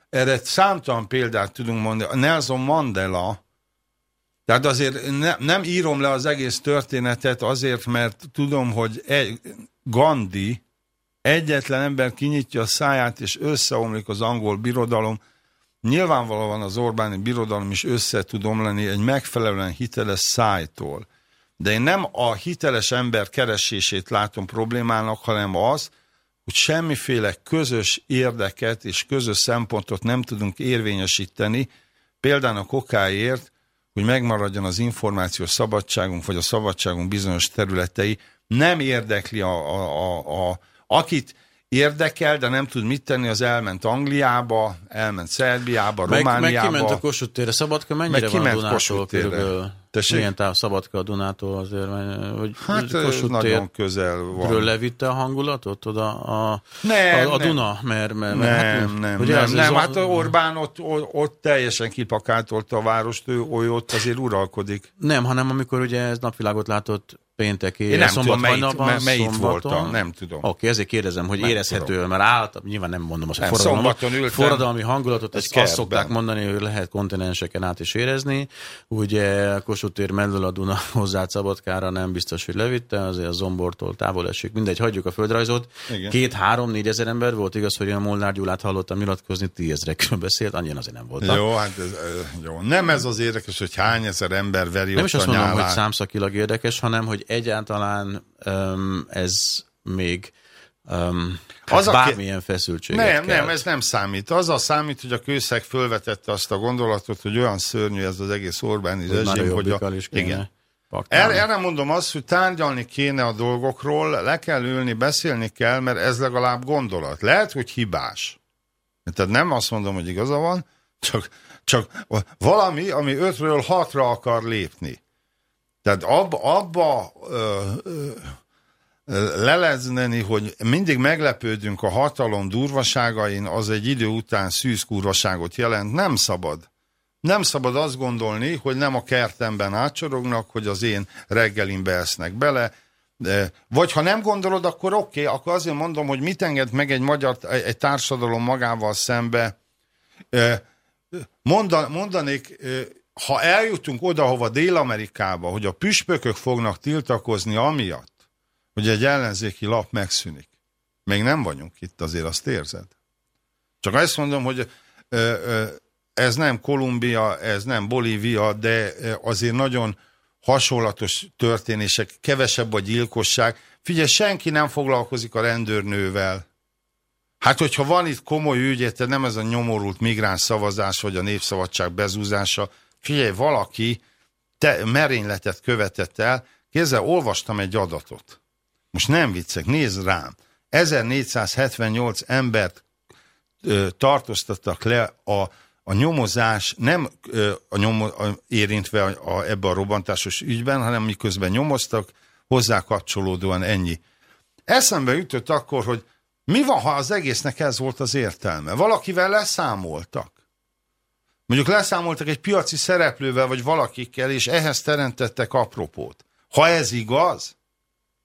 S1: erre számtalan példát tudunk mondani. Nelson Mandela, tehát azért ne, nem írom le az egész történetet azért, mert tudom, hogy egy, Gandhi, egyetlen ember kinyitja a száját, és összeomlik az angol birodalom, nyilvánvalóan az Orbáni birodalom is össze tud omlani egy megfelelően hiteles szájtól. De én nem a hiteles ember keresését látom problémának, hanem az, hogy semmiféle közös érdeket és közös szempontot nem tudunk érvényesíteni, például a kokáért, hogy megmaradjon az információs szabadságunk, vagy a szabadságunk bizonyos területei, nem érdekli a, a, a, a Akit érdekel, de nem tud mit tenni, az elment Angliába, elment Szerbiába, meg, Romániába.
S3: Meg kiment a Kossuth térre. Szabadka mennyire meg van a Dunától körülbelül? Tessék? Milyen táv Szabadka a Dunától azért? Hogy
S1: hát Kossuth nagyon közel van.
S3: levitte a hangulatot oda a, nem, a, a Duna? Mert, mert,
S1: nem, hát, nem, nem, nem, nem, nem. Hát Orbán ott, ott, teljesen kipakáltolta a várost, ő, ő ott azért uralkodik.
S3: Nem, hanem amikor ugye ez napvilágot látott péntek
S1: Én nem
S3: szombat
S1: tudom, melyik, me- melyik
S3: szombaton.
S1: voltam, nem tudom.
S3: Oké, ezért kérdezem, hogy
S1: Nem
S3: érezhető, mert állt, nyilván nem mondom azt, hogy
S1: Nem, ültem
S3: forradalmi hangulatot, ezt azt
S1: kertben.
S3: szokták mondani, hogy lehet kontinenseken át is érezni. Ugye Kossuth tér mellől a Duna [LAUGHS] hozzá Szabadkára nem biztos, hogy levitte, azért a Zombortól távol esik. Mindegy, hagyjuk a földrajzot.
S1: Igen.
S3: Két, három, négy ezer ember volt, igaz, hogy a Molnár Gyulát hallottam nyilatkozni, tízezrekről beszélt, annyian azért nem voltak.
S1: Jó, hát ez, jó. Nem ez az érdekes, hogy hány ezer ember veri
S3: Nem is azt mondom,
S1: nyálát.
S3: hogy számszakilag érdekes, hanem hogy egyáltalán um, ez még um, hát
S1: Az a ké-
S3: bármilyen feszültséget
S1: Nem,
S3: kelt.
S1: nem, ez nem számít. Az a számít, hogy a kőszeg fölvetette azt a gondolatot, hogy olyan szörnyű ez az egész Orbáni rezsim, hogy a...
S3: is kéne
S1: Igen. Erre, erre mondom azt, hogy tárgyalni kéne a dolgokról, le kell ülni, beszélni kell, mert ez legalább gondolat. Lehet, hogy hibás. Tehát nem azt mondom, hogy igaza van, csak, csak valami, ami ötről hatra akar lépni. Tehát abba, abba ö, ö, lelezneni, hogy mindig meglepődünk a hatalom durvaságain, az egy idő után szűzkurvaságot jelent. Nem szabad. Nem szabad azt gondolni, hogy nem a kertemben átcsorognak, hogy az én reggelimbe esznek bele, vagy ha nem gondolod, akkor oké, okay, akkor azért mondom, hogy mit enged meg egy magyar, egy társadalom magával szembe. Mondan, mondanék, ha eljutunk oda, hova Dél-Amerikába, hogy a püspökök fognak tiltakozni amiatt, hogy egy ellenzéki lap megszűnik. Még nem vagyunk itt, azért azt érzed. Csak azt mondom, hogy ö, ö, ez nem Kolumbia, ez nem Bolívia, de azért nagyon hasonlatos történések, kevesebb a gyilkosság. Figyelj, senki nem foglalkozik a rendőrnővel. Hát, hogyha van itt komoly ügy, te nem ez a nyomorult migráns szavazás, vagy a népszabadság bezúzása, figyelj, valaki te merényletet követett el, kézzel olvastam egy adatot. Most nem viccek, nézd rám. 1478 embert ö, tartóztattak le a, a nyomozás, nem ö, a nyomo, a, érintve a, a, ebbe a robbantásos ügyben, hanem miközben nyomoztak, hozzá kapcsolódóan ennyi. Eszembe jutott akkor, hogy mi van, ha az egésznek ez volt az értelme? Valakivel leszámoltak. Mondjuk leszámoltak egy piaci szereplővel, vagy valakikkel, és ehhez teremtettek apropót. Ha ez igaz,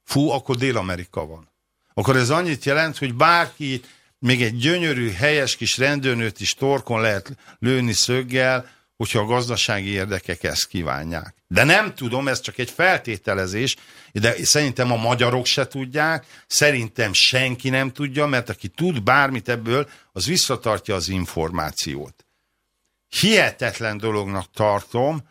S1: fú, akkor Dél-Amerika van. Akkor ez annyit jelent, hogy bárki, még egy gyönyörű, helyes kis rendőrnőt is torkon lehet lőni szöggel, hogyha a gazdasági érdekek ezt kívánják. De nem tudom, ez csak egy feltételezés, de szerintem a magyarok se tudják, szerintem senki nem tudja, mert aki tud bármit ebből, az visszatartja az információt. Hihetetlen dolognak tartom,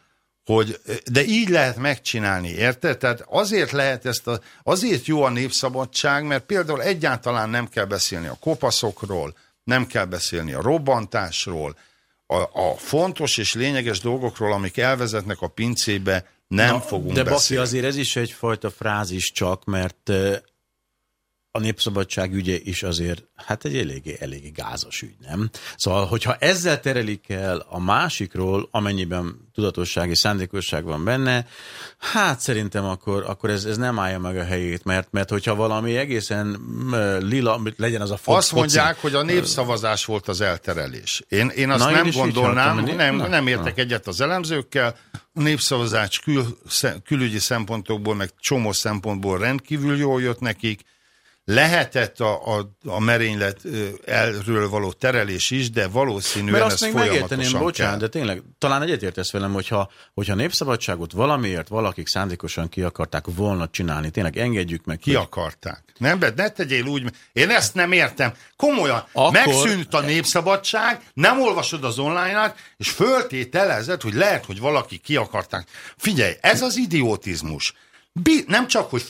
S1: hogy, de így lehet megcsinálni, érted? Tehát azért lehet ezt, a, azért jó a népszabadság, mert például egyáltalán nem kell beszélni a kopaszokról, nem kell beszélni a robbantásról, a, a fontos és lényeges dolgokról, amik elvezetnek a pincébe, nem Na, fogunk
S3: De Baki,
S1: beszélni.
S3: azért ez is egyfajta frázis csak, mert a népszabadság ügye is azért, hát egy eléggé, eléggé gázos ügy, nem? Szóval, hogyha ezzel terelik el a másikról, amennyiben tudatosság és szándékosság van benne, hát szerintem akkor, akkor ez, ez nem állja meg a helyét, mert, mert hogyha valami egészen lila, legyen az a fo-
S1: Azt mondják,
S3: foci,
S1: hogy a népszavazás volt az elterelés. Én, én azt
S3: Na, én
S1: nem
S3: így
S1: gondolnám,
S3: hogy-
S1: nem,
S3: na,
S1: nem értek egyet az elemzőkkel. A népszavazás kül, szem- külügyi szempontokból, meg csomó szempontból rendkívül jól jött nekik. Lehetett a, a, a merénylet elről való terelés is, de valószínűen
S3: Mert
S1: ez
S3: azt még megérteném, bocsánat,
S1: kell.
S3: de tényleg, talán egyetértesz velem, hogyha, hogyha népszabadságot valamiért valakik szándékosan ki akarták volna csinálni, tényleg engedjük meg.
S1: Ki
S3: hogy-
S1: akarták. Nem, de ne tegyél úgy, én ezt nem értem. Komolyan,
S3: Akkor...
S1: megszűnt a népszabadság, nem olvasod az online-át, és föltételezed, hogy lehet, hogy valaki ki akarták. Figyelj, ez az idiotizmus. Bi- nem csak, hogy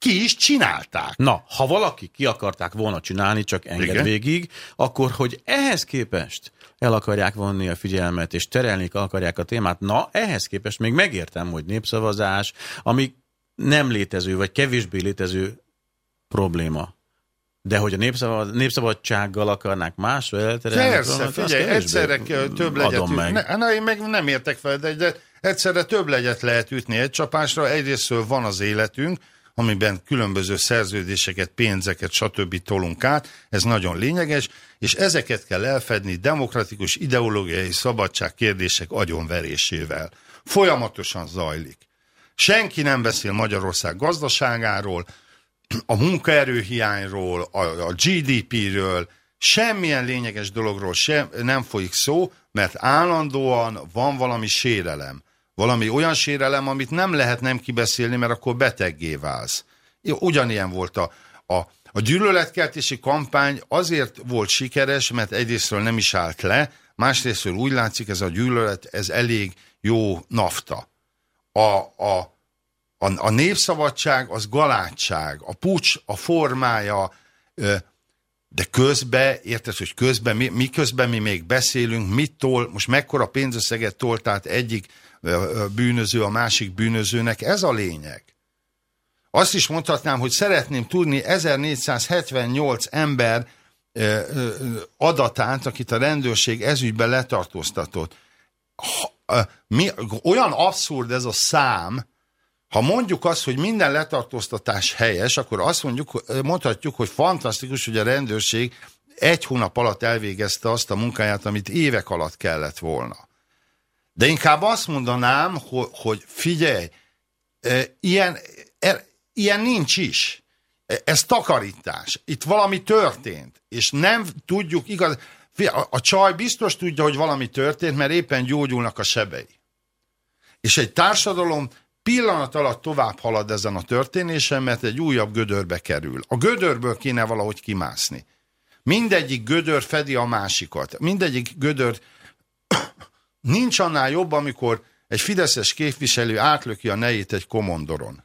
S1: ki is csinálták.
S3: Na, ha valaki ki akarták volna csinálni, csak enged
S1: Igen.
S3: Végig, akkor, hogy ehhez képest el akarják vonni a figyelmet, és terelni akarják a témát, na, ehhez képest még megértem, hogy népszavazás, ami nem létező, vagy kevésbé létező probléma. De hogy a népszabad, népszabadsággal akarnák másra elterelni.
S1: Persze, figyelj, egyszerre több legyet
S3: meg.
S1: Ne, na, én meg nem értek fel, de, de egyszerre több legyet lehet ütni egy csapásra. Egyrésztől van az életünk, amiben különböző szerződéseket, pénzeket, stb. tolunk át, ez nagyon lényeges, és ezeket kell elfedni demokratikus ideológiai szabadság kérdések agyonverésével. Folyamatosan zajlik. Senki nem beszél Magyarország gazdaságáról, a munkaerőhiányról, a, a GDP-ről, semmilyen lényeges dologról sem, nem folyik szó, mert állandóan van valami sérelem. Valami olyan sérelem, amit nem lehet nem kibeszélni, mert akkor beteggé válsz. Ugyanilyen volt a, a, a gyűlöletkeltési kampány azért volt sikeres, mert egyrésztről nem is állt le, másrésztről úgy látszik, ez a gyűlölet, ez elég jó nafta. A, a, a, a népszabadság az galátság, a pucs, a formája, de közben, érted, hogy közben, mi, mi közben mi még beszélünk, mit tol, most mekkora pénzösszeget tolt át egyik bűnöző a másik bűnözőnek, ez a lényeg. Azt is mondhatnám, hogy szeretném tudni 1478 ember adatát, akit a rendőrség ezügyben letartóztatott. Mi, olyan abszurd ez a szám, ha mondjuk azt, hogy minden letartóztatás helyes, akkor azt mondjuk, mondhatjuk, hogy fantasztikus, hogy a rendőrség egy hónap alatt elvégezte azt a munkáját, amit évek alatt kellett volna. De inkább azt mondanám, hogy, hogy figyelj, ilyen, er, ilyen nincs is. Ez takarítás. Itt valami történt, és nem tudjuk igaz. A, a csaj biztos tudja, hogy valami történt, mert éppen gyógyulnak a sebei. És egy társadalom pillanat alatt tovább halad ezen a történésen, mert egy újabb gödörbe kerül. A gödörből kéne valahogy kimászni. Mindegyik gödör fedi a másikat. Mindegyik gödör nincs annál jobb, amikor egy fideszes képviselő átlöki a nejét egy komondoron.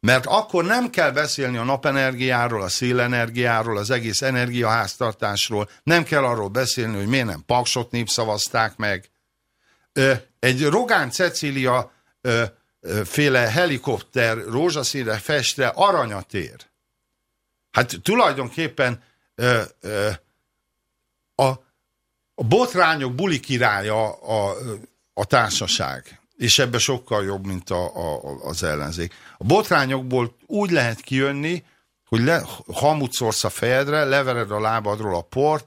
S1: Mert akkor nem kell beszélni a napenergiáról, a szélenergiáról, az egész energiaháztartásról, nem kell arról beszélni, hogy miért nem Paksot népszavazták meg. Egy Rogán Cecília féle helikopter rózsaszínre festre aranyat ér. Hát tulajdonképpen a, a botrányok buli királya a, a társaság, és ebbe sokkal jobb, mint a, a, az ellenzék. A botrányokból úgy lehet kijönni, hogy le, hamut a fejedre, levered a lábadról a port,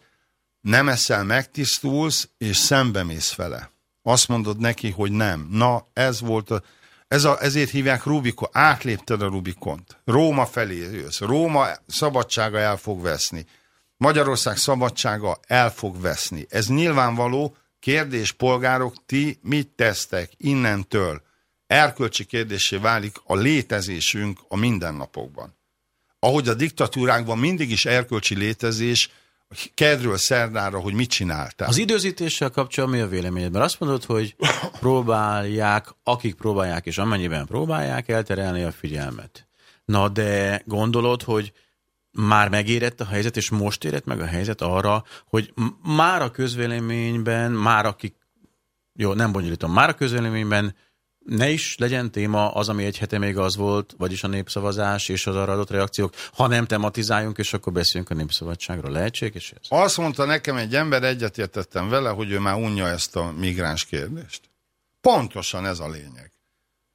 S1: nem eszel, megtisztulsz, és szembemész vele. Azt mondod neki, hogy nem. Na, ez volt a, ez a, ezért hívják Rubikon, átlépted a Rubikont. Róma felé jössz. Róma szabadsága el fog veszni. Magyarország szabadsága el fog veszni. Ez nyilvánvaló kérdés, polgárok, ti mit tesztek innentől? Erkölcsi kérdésé válik a létezésünk a mindennapokban. Ahogy a diktatúrákban mindig is erkölcsi létezés, kedről szerdára, hogy mit csináltál.
S3: Az időzítéssel kapcsolatban mi a véleményed? Mert azt mondod, hogy próbálják, akik próbálják, és amennyiben próbálják elterelni a figyelmet. Na de gondolod, hogy már megérett a helyzet, és most érett meg a helyzet arra, hogy már a közvéleményben, már akik, jó, nem bonyolítom, már a közvéleményben ne is legyen téma az, ami egy hete még az volt, vagyis a népszavazás és az arra adott reakciók, ha nem tematizáljunk, és akkor beszéljünk a népszabadságról. Lehetséges ez?
S1: Azt mondta nekem egy ember, egyetértettem vele, hogy ő már unja ezt a migráns kérdést. Pontosan ez a lényeg.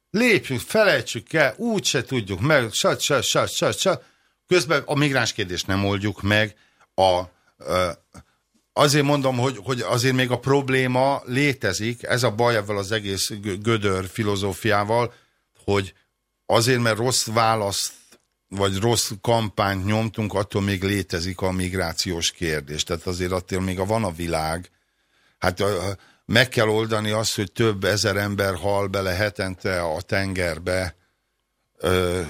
S1: Lépjünk, felejtsük el, úgy se tudjuk meg, sat, sat, sat, sat, sat. Közben a migráns kérdést nem oldjuk meg, a, azért mondom, hogy, hogy azért még a probléma létezik, ez a baj ebben az egész gödör filozófiával, hogy azért, mert rossz választ vagy rossz kampányt nyomtunk, attól még létezik a migrációs kérdés. Tehát azért attól még a van a világ. Hát meg kell oldani azt, hogy több ezer ember hal bele hetente a tengerbe. Ö,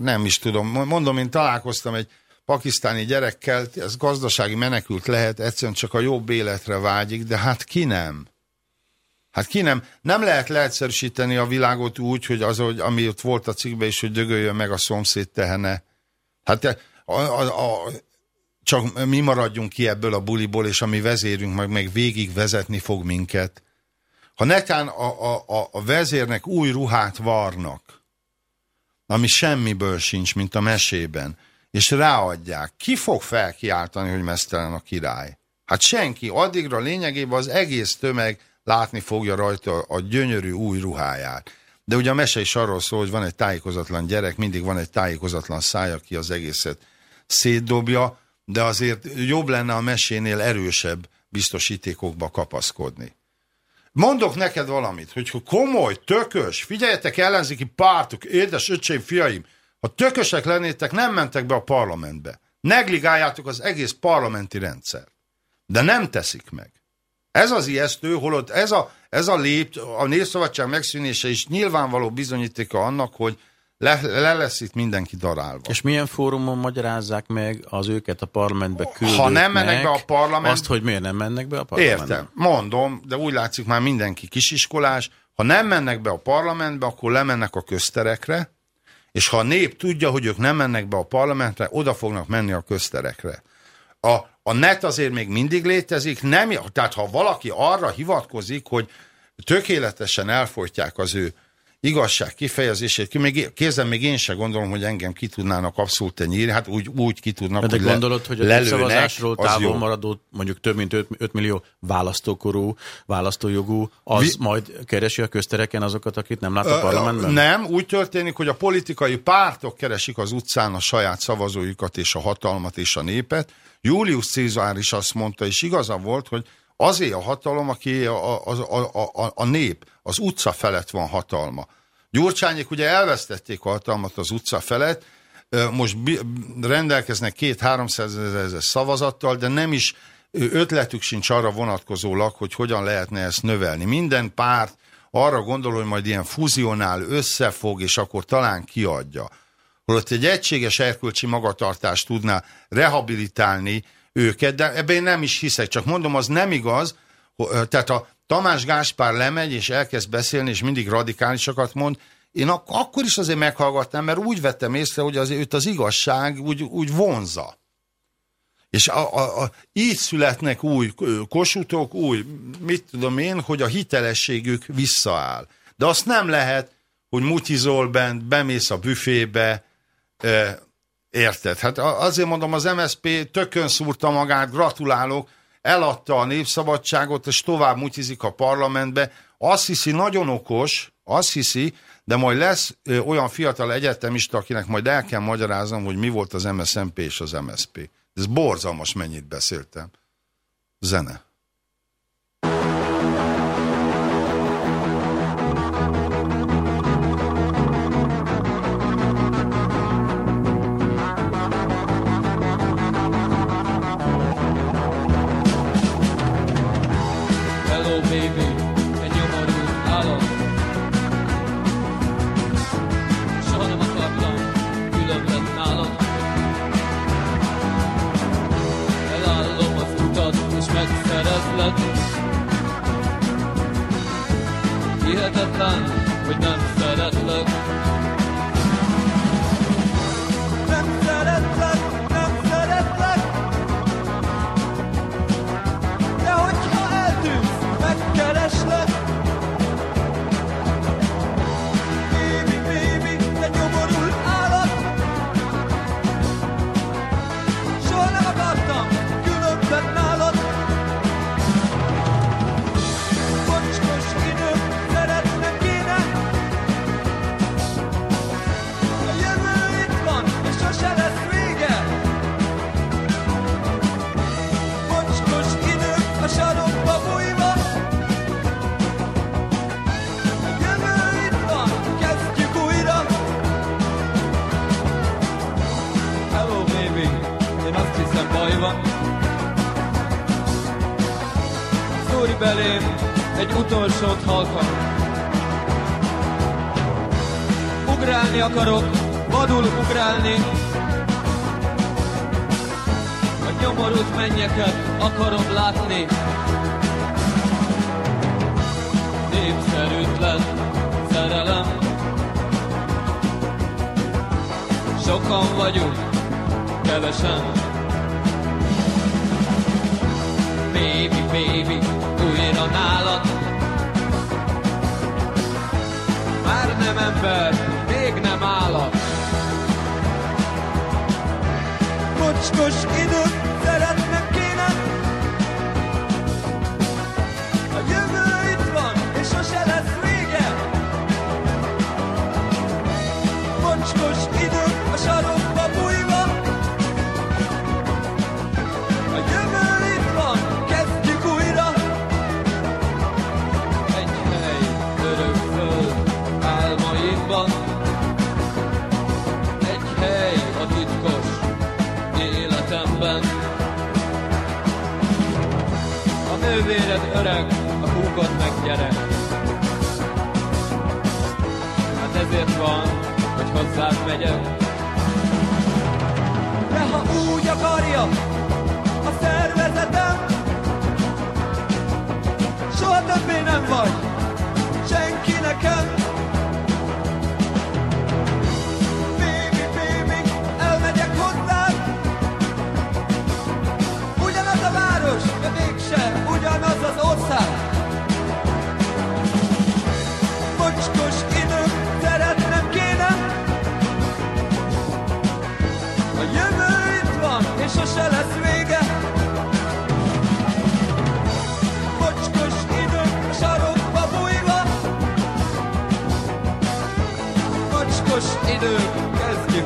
S1: nem is tudom. Mondom, én találkoztam egy pakisztáni gyerekkel, ez gazdasági menekült lehet, egyszerűen csak a jobb életre vágyik, de hát ki nem? Hát ki nem? Nem lehet leegyszerűsíteni a világot úgy, hogy az, hogy, ami ott volt a cikkben is, hogy dögöljön meg a szomszéd tehene. Hát a, a, a, csak mi maradjunk ki ebből a buliból, és a mi vezérünk meg, meg végig vezetni fog minket. Ha netán a, a, a vezérnek új ruhát varnak, ami semmiből sincs, mint a mesében, és ráadják. Ki fog felkiáltani, hogy mesztelen a király? Hát senki. Addigra lényegében az egész tömeg látni fogja rajta a gyönyörű új ruháját. De ugye a mese is arról szól, hogy van egy tájékozatlan gyerek, mindig van egy tájékozatlan száj, aki az egészet szétdobja, de azért jobb lenne a mesénél erősebb biztosítékokba kapaszkodni. Mondok neked valamit, hogy komoly, tökös, figyeljetek ellenzéki pártok, édes öcseim, fiaim, ha tökösek lennétek, nem mentek be a parlamentbe. Negligáljátok az egész parlamenti rendszer. De nem teszik meg. Ez az ijesztő, holott ez a, ez a lép, a Népszabadság megszűnése is nyilvánvaló bizonyítéka annak, hogy le, le lesz itt mindenki darálva.
S3: És milyen fórumon magyarázzák meg az őket a parlamentbe küldőknek?
S1: Ha nem mennek be a parlament...
S3: Azt, hogy miért nem mennek be a parlamentbe?
S1: Értem, mondom, de úgy látszik már mindenki kisiskolás. Ha nem mennek be a parlamentbe, akkor lemennek a közterekre, és ha a nép tudja, hogy ők nem mennek be a parlamentre, oda fognak menni a közterekre. A, a net azért még mindig létezik, nem, tehát ha valaki arra hivatkozik, hogy tökéletesen elfolytják az ő igazság kifejezését, még, kézzel még én sem gondolom, hogy engem ki tudnának abszolút nyírni, hát úgy, úgy ki tudnak,
S3: De hogy gondolod, hogy a szavazásról távol maradó, mondjuk több mint 5, 5 millió választókorú, választójogú, az Vi... majd keresi a köztereken azokat, akit nem lát a parlamentben?
S1: Nem, úgy történik, hogy a politikai pártok keresik az utcán a saját szavazójukat és a hatalmat és a népet. Julius Cézár is azt mondta, és igaza volt, hogy azért a hatalom, aki a, a, a, a, a nép, az utca felett van hatalma. Gyurcsányék ugye elvesztették a hatalmat az utca felett, most rendelkeznek két-háromszáz ezer szavazattal, de nem is ötletük sincs arra vonatkozólag, hogy hogyan lehetne ezt növelni. Minden párt arra gondol, hogy majd ilyen fuzionál, összefog, és akkor talán kiadja. Holott egy egységes erkölcsi magatartást tudná rehabilitálni őket, de ebben én nem is hiszek, csak mondom, az nem igaz, tehát a Tamás Gáspár lemegy, és elkezd beszélni, és mindig radikálisakat mond, én ak akkor is azért meghallgattam, mert úgy vettem észre, hogy azért őt az igazság úgy, úgy vonza. És a, a, a, így születnek új kosutok, új, mit tudom én, hogy a hitelességük visszaáll. De azt nem lehet, hogy mutizol bent, bemész a büfébe, e, érted? Hát azért mondom, az MSP tökön szúrta magát, gratulálok, eladta a népszabadságot, és tovább mutizik a parlamentbe. Azt hiszi, nagyon okos, azt hiszi, de majd lesz ö, olyan fiatal egyetemista, akinek majd el kell magyaráznom, hogy mi volt az MSZMP és az MSP. Ez borzalmas, mennyit beszéltem. Zene.
S4: Hihetetlen, hogy nem szeretlek. Nem akarok, vadul ugrálni. A nyomorult mennyeket akarom látni. Népszerűtlen szerelem. Sokan vagyunk, kevesen. Baby, baby, újra nálad. Már nem ember, még nem állat. Mocskos időt
S5: gyerek. Hát ezért van, hogy hozzád megyek. De ha úgy akarja a szervezetem, soha többé nem vagy senki nekem.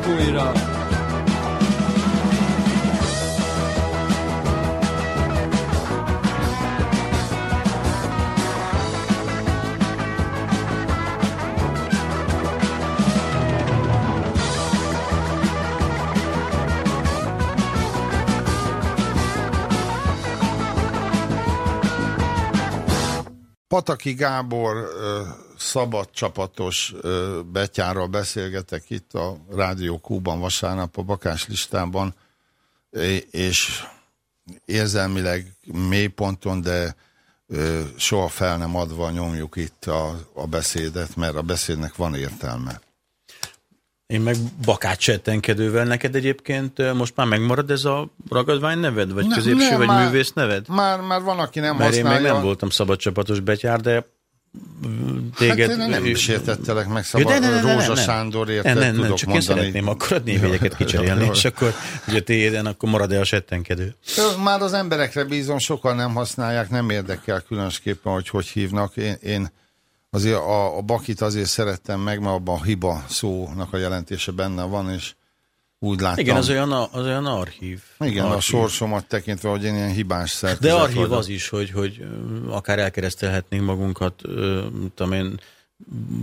S5: Újra.
S1: Pataki Gábor szabad csapatos betyárral beszélgetek itt a Rádió Kúban vasárnap a Bakás listában, és érzelmileg mélyponton, de ö, soha fel nem adva nyomjuk itt a, a beszédet, mert a beszédnek van értelme.
S3: Én meg bakácsettenkedővel neked egyébként most már megmarad ez a ragadvány neved? Vagy
S1: Ne-
S3: középső,
S1: nem,
S3: vagy
S1: már-
S3: művész neved?
S1: Már, már van, aki nem
S3: Mert én
S1: használja.
S3: még nem voltam szabadcsapatos betyár, de téged...
S1: Hát én nem sértettelek meg,
S3: Ja,
S1: szabad,
S3: de ne, ne, ne,
S1: Rózsa
S3: ne.
S1: Sándor érted,
S3: Nem, nem, nem,
S1: tudok
S3: csak
S1: mondani.
S3: én szeretném akkor a névjegyeket [LAUGHS] kicserélni, és akkor ugye tiéden, akkor marad-e a settenkedő.
S1: Már az emberekre bízom, sokan nem használják, nem érdekel különösképpen, hogy hogy hívnak. Én, én azért a, a bakit azért szerettem meg, mert abban a hiba szónak a jelentése benne van, és úgy láttam.
S3: Igen, az olyan, a- az olyan archív.
S1: Igen, a
S3: archív.
S1: sorsomat tekintve, hogy én ilyen hibás
S3: De
S1: szerkezet
S3: archív
S1: vagyok.
S3: az is, hogy, hogy akár elkeresztelhetnénk magunkat, tudom én,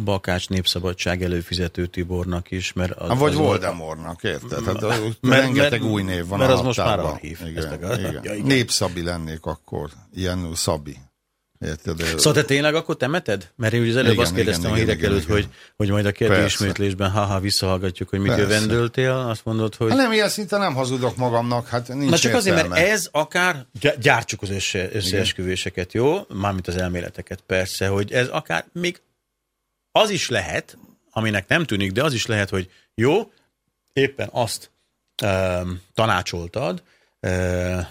S3: Bakács Népszabadság előfizető Tibornak is, mert az,
S1: Hát, vagy
S3: az
S1: Voldemortnak, érted? Hát,
S3: Mert-
S1: rengeteg
S3: mert-
S1: új név van
S3: mert
S1: a
S3: az most már archív.
S1: Igen.
S3: Ja, igen.
S1: Népszabi lennék akkor, ilyen Szabi. Érted?
S3: Szóval te tényleg akkor temeted? Mert én ugye az előbb
S1: Igen,
S3: azt kérdeztem
S1: igen,
S3: a hírek előtt,
S1: igen.
S3: hogy, hogy majd a keddi
S1: Persze.
S3: ismétlésben ha-ha visszahallgatjuk, hogy mit
S1: Persze.
S3: jövendöltél, azt mondod, hogy...
S1: Hát nem, ilyen szinte nem hazudok magamnak, hát nincs
S3: Na csak azért, mert
S1: értelme.
S3: ez akár, gy- gyártsuk az össze, összeesküvéseket, jó? Mármint az elméleteket persze, hogy ez akár még az is lehet, aminek nem tűnik, de az is lehet, hogy jó, éppen azt um, tanácsoltad,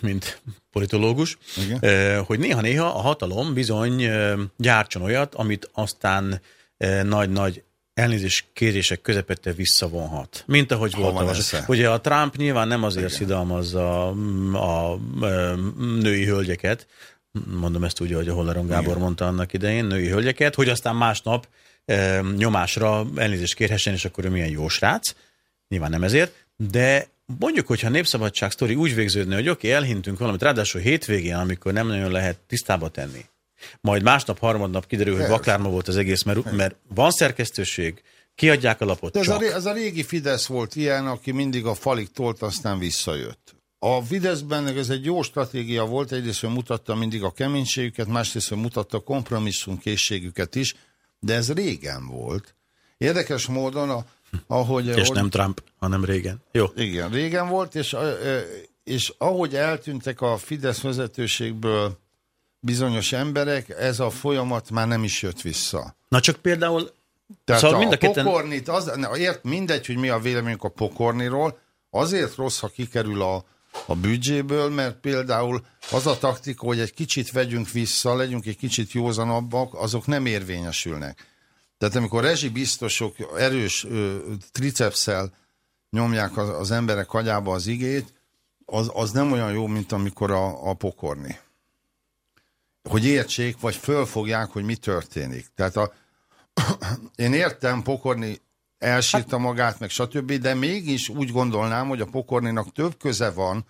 S3: mint politológus,
S1: Igen.
S3: hogy néha-néha a hatalom bizony gyártson olyat, amit aztán nagy-nagy elnézés kérések közepette visszavonhat. Mint ahogy volt a
S1: esze?
S3: Ugye a Trump nyilván nem azért Igen. szidalmazza mm, a, a, női hölgyeket, mondom ezt úgy, ahogy a Holleron Gábor
S1: Igen.
S3: mondta annak idején, női hölgyeket, hogy aztán másnap e, nyomásra elnézést kérhessen, és akkor ő milyen jó srác. Nyilván nem ezért, de mondjuk, hogyha a népszabadság sztori úgy végződne, hogy oké, okay, elhintünk valamit, ráadásul hétvégén, amikor nem nagyon lehet tisztába tenni, majd másnap, harmadnap kiderül, hogy vaklárma volt az egész, mert, mert van szerkesztőség, kiadják a lapot,
S1: De ez a,
S3: csak.
S1: ré- ez a régi Fidesz volt ilyen, aki mindig a falig tolt, aztán visszajött. A Fideszben ez egy jó stratégia volt, egyrészt, hogy mutatta mindig a keménységüket, másrészt, hogy mutatta a kompromisszum készségüket is, de ez régen volt. Érdekes módon, a, ahogy...
S3: És
S1: ahogy,
S3: nem Trump, hanem régen. Jó.
S1: Igen, régen volt, és, és ahogy eltűntek a Fidesz vezetőségből bizonyos emberek, ez a folyamat már nem is jött vissza.
S3: Na csak például
S1: Tehát
S3: Szóval
S1: a,
S3: mind a ketten-
S1: pokornit, az, ért, mindegy, hogy mi a véleményünk a pokorniról, azért rossz, ha kikerül a, a büdzséből, mert például az a taktika, hogy egy kicsit vegyünk vissza, legyünk egy kicsit józanabbak, azok nem érvényesülnek. Tehát amikor rezsibiztosok erős tricepszel nyomják az, az emberek agyába az igét, az, az nem olyan jó, mint amikor a, a pokorni. Hogy értsék, vagy fölfogják, hogy mi történik. Tehát a, [CLEARS THROAT] én értem, pokorni elsírta magát, meg stb., de mégis úgy gondolnám, hogy a pokorninak több köze van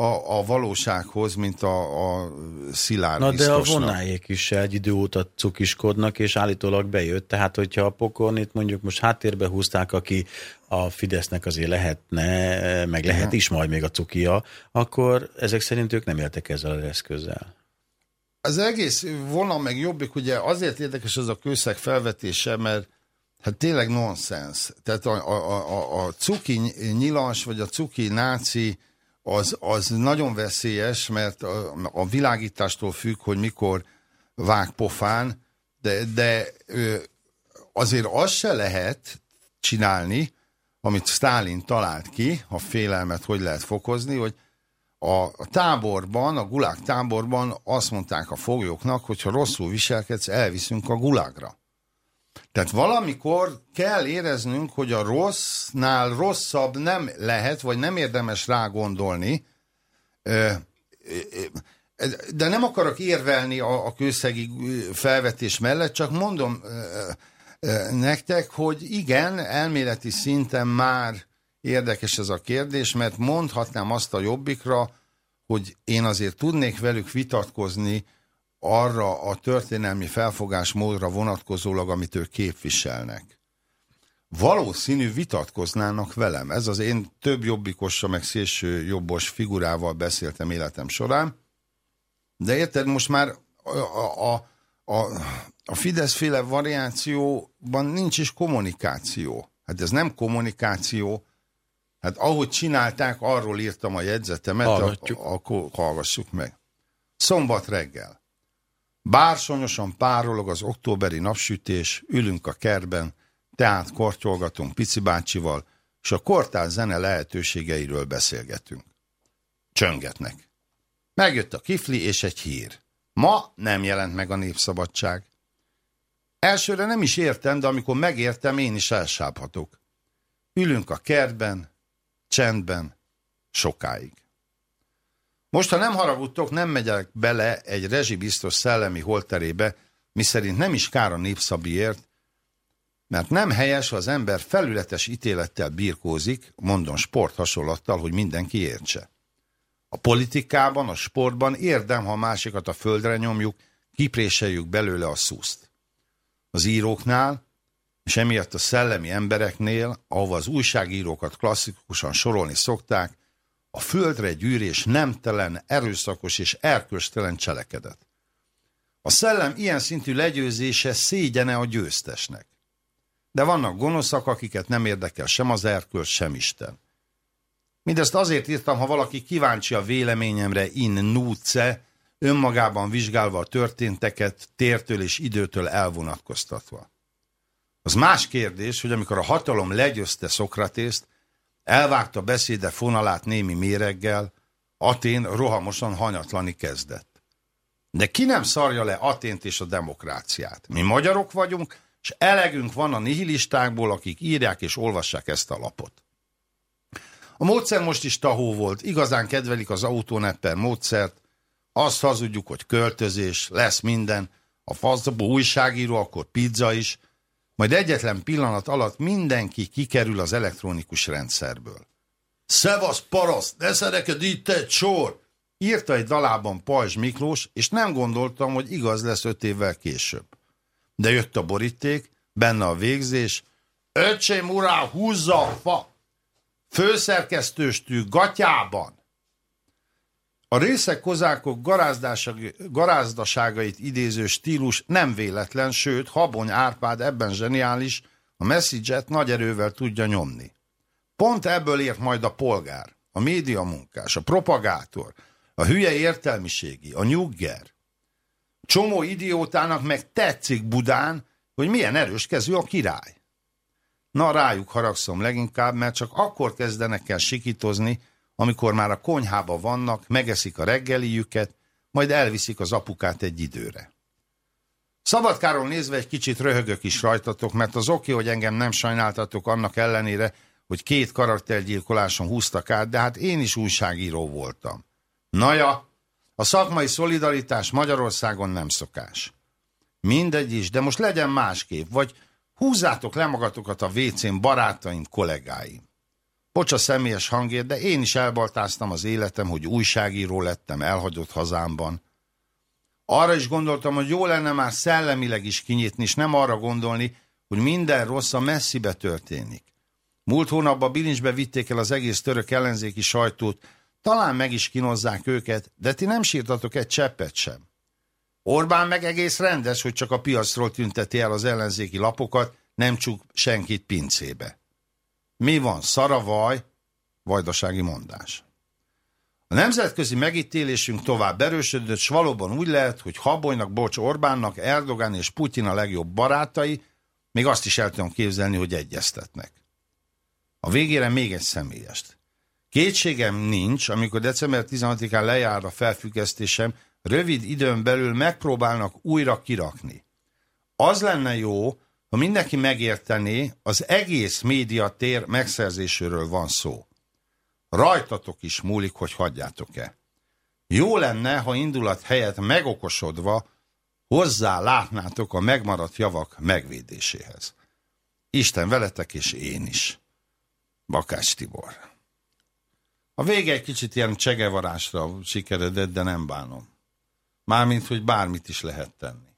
S1: a, a valósághoz, mint a, a szilárd
S3: Na de a vonájék is egy idő óta cukiskodnak, és állítólag bejött. Tehát, hogyha a pokornit mondjuk most háttérbe húzták, aki a Fidesznek azért lehetne, meg lehet is majd még a cukia, akkor ezek szerint ők nem éltek ezzel az eszközzel.
S1: az egész volna meg jobbik, ugye azért érdekes ez a kőszeg felvetése, mert hát tényleg nonsens. Tehát a, a, a, a cuki nyilas, vagy a cuki náci az, az nagyon veszélyes, mert a, a világítástól függ, hogy mikor vág pofán, de, de azért az se lehet csinálni, amit Stalin talált ki, a félelmet hogy lehet fokozni, hogy a táborban, a gulág táborban azt mondták a foglyoknak, hogy ha rosszul viselkedsz, elviszünk a gulágra. Tehát valamikor kell éreznünk, hogy a rossznál rosszabb nem lehet, vagy nem érdemes rá gondolni, de nem akarok érvelni a, a kőszegi felvetés mellett, csak mondom nektek, hogy igen, elméleti szinten már érdekes ez a kérdés, mert mondhatnám azt a jobbikra, hogy én azért tudnék velük vitatkozni arra a történelmi felfogásmódra vonatkozólag, amit ők képviselnek. Valószínű vitatkoznának velem. Ez az én több jobbikosra, meg szélső jobbos figurával beszéltem életem során. De érted, most már a, a, a, a Fidesz féle variációban nincs is kommunikáció. Hát ez nem kommunikáció, Hát ahogy csinálták, arról írtam a jegyzetemet, akkor hallgassuk meg. Szombat reggel. Bársonyosan párolog az októberi napsütés, ülünk a kertben, tehát kortyolgatunk Pici bácsival, és a kortál zene lehetőségeiről beszélgetünk. Csöngetnek. Megjött a kifli és egy hír. Ma nem jelent meg a népszabadság. Elsőre nem is értem, de amikor megértem, én is elsábhatok. Ülünk a kertben, csendben, sokáig. Most, ha nem haragudtok, nem megyek bele egy rezsibiztos szellemi holterébe, miszerint nem is kár a népszabiért, mert nem helyes, ha az ember felületes ítélettel birkózik, mondom sport hasonlattal, hogy mindenki értse. A politikában, a sportban érdem, ha másikat a földre nyomjuk, kipréseljük belőle a szuszt. Az íróknál, és emiatt a szellemi embereknél, ahova az újságírókat klasszikusan sorolni szokták, a földre gyűrés nemtelen, erőszakos és erköstelen cselekedet. A szellem ilyen szintű legyőzése szégyene a győztesnek. De vannak gonoszak, akiket nem érdekel sem az erkölt, sem Isten. Mindezt azért írtam, ha valaki kíváncsi a véleményemre in nuce, önmagában vizsgálva a történteket, tértől és időtől elvonatkoztatva. Az más kérdés, hogy amikor a hatalom legyőzte Szokratészt, elvágta beszéde fonalát némi méreggel, Atén rohamosan hanyatlani kezdett. De ki nem szarja le Atént és a demokráciát? Mi magyarok vagyunk, és elegünk van a nihilistákból, akik írják és olvassák ezt a lapot. A módszer most is tahó volt, igazán kedvelik az autónepper módszert, azt hazudjuk, hogy költözés, lesz minden, a faszabó újságíró, akkor pizza is, majd egyetlen pillanat alatt mindenki kikerül az elektronikus rendszerből. Szevasz paraszt, ne szereked itt egy sor! Írta egy dalában Pajzs Miklós, és nem gondoltam, hogy igaz lesz öt évvel később. De jött a boríték, benne a végzés, öcsém urá, húzza a fa! Főszerkesztőstű gatyában! A részek kozákok garázdaságait idéző stílus nem véletlen, sőt, Habony Árpád ebben zseniális, a message nagy erővel tudja nyomni. Pont ebből ért majd a polgár, a média munkás, a propagátor, a hülye értelmiségi, a nyugger. Csomó idiótának meg tetszik Budán, hogy milyen erős kezű a király. Na rájuk haragszom leginkább, mert csak akkor kezdenek el sikítozni, amikor már a konyhába vannak, megeszik a reggeliüket, majd elviszik az apukát egy időre. Szabadkáról nézve egy kicsit röhögök is rajtatok, mert az oké, hogy engem nem sajnáltatok annak ellenére, hogy két karaktergyilkoláson húztak át, de hát én is újságíró voltam. Naja, a szakmai szolidaritás Magyarországon nem szokás. Mindegy is, de most legyen másképp, vagy húzzátok le magatokat a WC-n barátaim, kollégáim. Bocs a személyes hangért, de én is elbaltáztam az életem, hogy újságíró lettem elhagyott hazámban. Arra is gondoltam, hogy jó lenne már szellemileg is kinyitni, és nem arra gondolni, hogy minden rossz a messzibe történik. Múlt hónapban bilincsbe vitték el az egész török ellenzéki sajtót, talán meg is kinozzák őket, de ti nem sírtatok egy cseppet sem. Orbán meg egész rendes, hogy csak a piacról tünteti el az ellenzéki lapokat, nem csuk senkit pincébe. Mi van? Szaravaj, vajdasági mondás. A nemzetközi megítélésünk tovább erősödött, s valóban úgy lehet, hogy Habolynak, Bocs Orbánnak, Erdogán és Putyin a legjobb barátai, még azt is el tudom képzelni, hogy egyeztetnek. A végére még egy személyest. Kétségem nincs, amikor december 16-án lejár a felfüggesztésem, rövid időn belül megpróbálnak újra kirakni. Az lenne jó, ha mindenki megértené, az egész médiatér megszerzéséről van szó. Rajtatok is múlik, hogy hagyjátok-e. Jó lenne, ha indulat helyett megokosodva hozzá látnátok a megmaradt javak megvédéséhez. Isten veletek, és én is. Bakács Tibor. A vége egy kicsit ilyen csegevarásra sikeredett, de nem bánom. Mármint, hogy bármit is lehet tenni.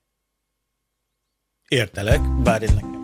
S6: Értelek, bár én nekem.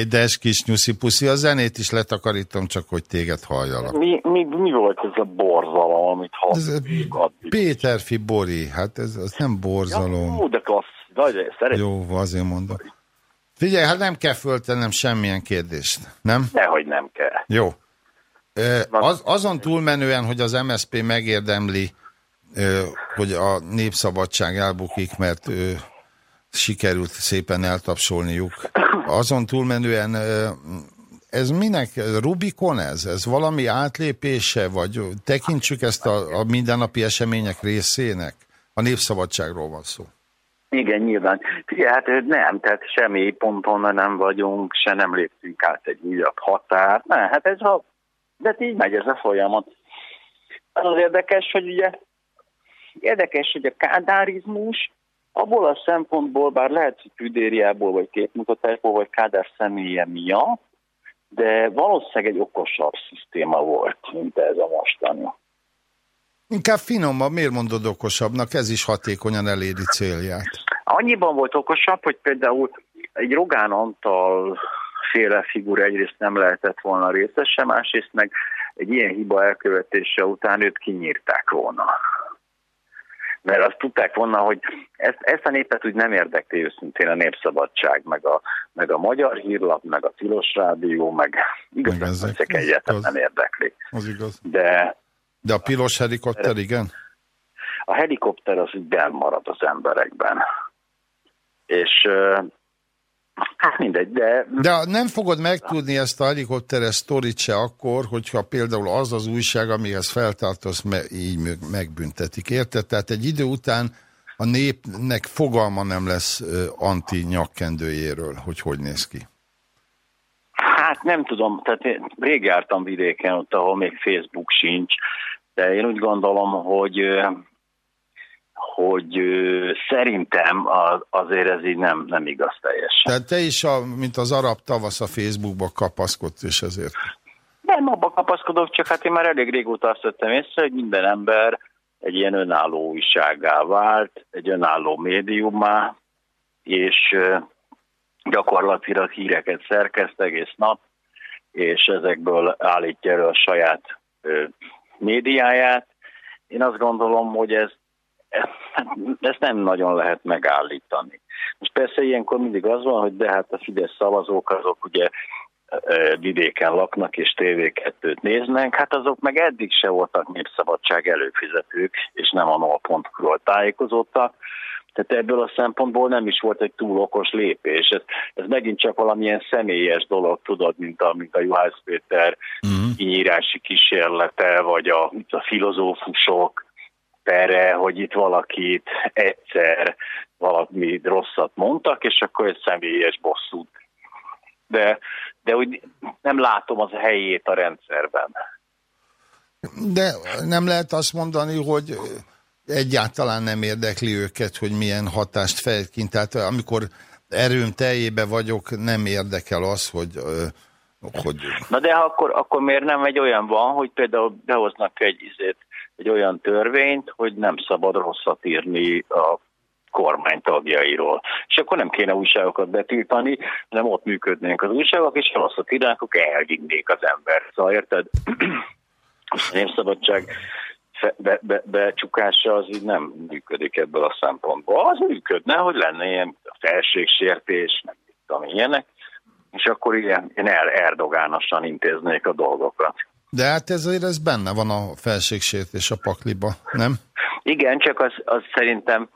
S1: Édes kis nyuszi puszi, a zenét is letakarítom, csak hogy téged halljalak.
S7: Mi, mi, mi volt ez a borzalom, amit addig?
S1: Péterfi Bori, hát ez az nem
S7: Ja,
S1: borzalom.
S7: jó, de klassz. De, de szeret,
S1: Jó, azért mondom. Figyelj, hát nem kell föltennem semmilyen kérdést, nem?
S7: nehogy nem kell.
S1: Jó. Az, azon túlmenően, hogy az MSP megérdemli, hogy a népszabadság elbukik, mert ö, sikerült szépen eltapsolniuk. Azon túlmenően ez minek? Rubikon ez? Ez valami átlépése? Vagy tekintsük ezt a, a mindennapi események részének? A népszabadságról van szó.
S7: Igen, nyilván. Hát nem, tehát semmi ponton nem vagyunk, se nem léptünk át egy újabb határt. Ne, hát ez a, de így megy ez a folyamat. Az érdekes, hogy ugye, érdekes, hogy a kádárizmus Abból a szempontból, bár lehet, hogy Tüdériából, vagy képmutatásból, vagy Kádár személye miatt, de valószínűleg egy okosabb szisztéma volt, mint ez a mostani.
S1: Inkább finomabb, miért mondod okosabbnak? Ez is hatékonyan eléri célját.
S7: Annyiban volt okosabb, hogy például egy Rogán Antal féle figura egyrészt nem lehetett volna részese, másrészt meg egy ilyen hiba elkövetése után őt kinyírták volna. Mert azt tudták volna, hogy ezt, ezt a népet úgy nem érdekli őszintén a népszabadság, meg a, meg a magyar hírlap, meg a tilos rádió, meg igazán
S1: Meg ezek,
S7: ezek
S1: az igaz.
S7: nem érdekli.
S1: Az igaz.
S7: De
S1: De a pilos helikopter, igen?
S7: a helikopter az úgy marad az emberekben. És hát mindegy, de
S1: De nem fogod megtudni ezt a helikopteres sztorit se akkor, hogyha például az az újság, amihez feltartasz, me- így meg- megbüntetik. Érted? Tehát egy idő után a népnek fogalma nem lesz anti nyakkendőjéről, hogy hogy néz ki.
S7: Hát nem tudom, tehát én rég jártam vidéken, ott, ahol még Facebook sincs, de én úgy gondolom, hogy hogy szerintem az, azért ez így nem, nem igaz teljesen.
S1: Tehát te is, a, mint az arab tavasz a Facebookba kapaszkodsz, és ezért.
S7: Nem abba kapaszkodok, csak hát én már elég régóta azt vettem észre, hogy minden ember egy ilyen önálló újságá vált, egy önálló médiumá, és gyakorlatilag híreket kereszt egész nap, és ezekből állítja elő a saját ö, médiáját. Én azt gondolom, hogy ez, ezt nem nagyon lehet megállítani. Most persze ilyenkor mindig az van, hogy de hát a Fidesz szavazók azok ugye vidéken laknak és TV2-t néznek, hát azok meg eddig se voltak népszabadság előfizetők, és nem a nol.ról tájékozottak. Tehát ebből a szempontból nem is volt egy túl okos lépés. Ez, ez megint csak valamilyen személyes dolog, tudod, mint a, mint a Juhász Péter
S1: Mm.
S7: kinyírási kísérlete, vagy a, a filozófusok tere, hogy itt valakit egyszer valami rosszat mondtak, és akkor egy személyes bosszút. De, de úgy nem látom az helyét a rendszerben.
S1: De nem lehet azt mondani, hogy egyáltalán nem érdekli őket, hogy milyen hatást fejt ki. Tehát amikor erőm teljébe vagyok, nem érdekel az, hogy, hogy
S7: Na de akkor, akkor miért nem egy olyan van, hogy például behoznak egy, izét, egy olyan törvényt, hogy nem szabad rosszat írni a kormány tagjairól. És akkor nem kéne újságokat betiltani, hanem ott működnénk az újságok, és ha rosszat írnák, akkor elvinnék az ember. Szóval érted? [CLEARS THROAT] A népszabadság fe- be, be, becsukása az így nem működik ebből a szempontból. Az működne, hogy lenne ilyen felségsértés, mit tudom, ilyenek, és akkor ilyen, ilyen er, erdogánosan intéznék a dolgokat.
S1: De hát ezért ez benne van a felségsértés a pakliba, nem?
S7: Igen, csak az, az szerintem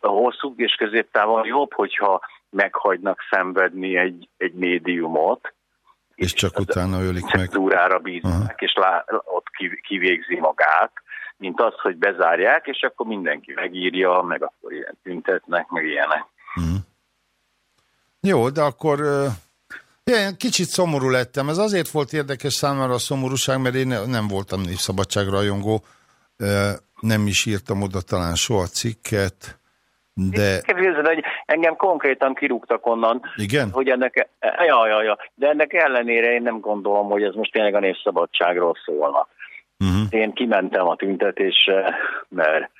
S7: hosszú és középtávon jobb, hogyha meghagynak szenvedni egy, egy médiumot,
S1: És csak utána ölik meg.
S7: cenzúrára bíznak, és lá, ott ki- kivégzi magát, mint az, hogy bezárják, és akkor mindenki megírja, meg akkor ilyen tüntetnek, meg ilyenek.
S1: Jó, de akkor én kicsit szomorú lettem. Ez azért volt érdekes számára a szomorúság, mert én nem voltam népszabadságrajongó, nem is írtam oda talán soha cikket, de
S7: Képzeld, hogy engem konkrétan kirúgtak onnan,
S1: igen?
S7: hogy ennek, ja, ja, ja, de ennek ellenére én nem gondolom, hogy ez most tényleg a népszabadságról szólna.
S1: Uh-huh.
S7: Én kimentem a tüntetésre, mert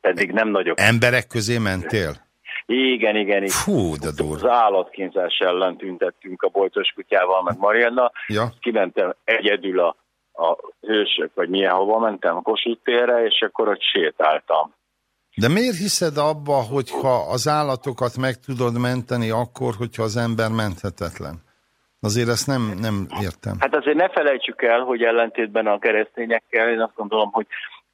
S7: eddig nem nagyok.
S1: Emberek közé mentél?
S7: Igen, igen, igen.
S1: Fú, de durva.
S7: Az állatkínzás ellen tüntettünk a boltos kutyával, meg Marianna.
S1: Ja.
S7: Kimentem egyedül a, a hősök, vagy milyen hova mentem, a Kossuth térre, és akkor ott sétáltam.
S1: De miért hiszed abba, hogyha az állatokat meg tudod menteni akkor, hogyha az ember menthetetlen? Azért ezt nem, nem értem.
S7: Hát azért ne felejtsük el, hogy ellentétben a keresztényekkel, én azt gondolom, hogy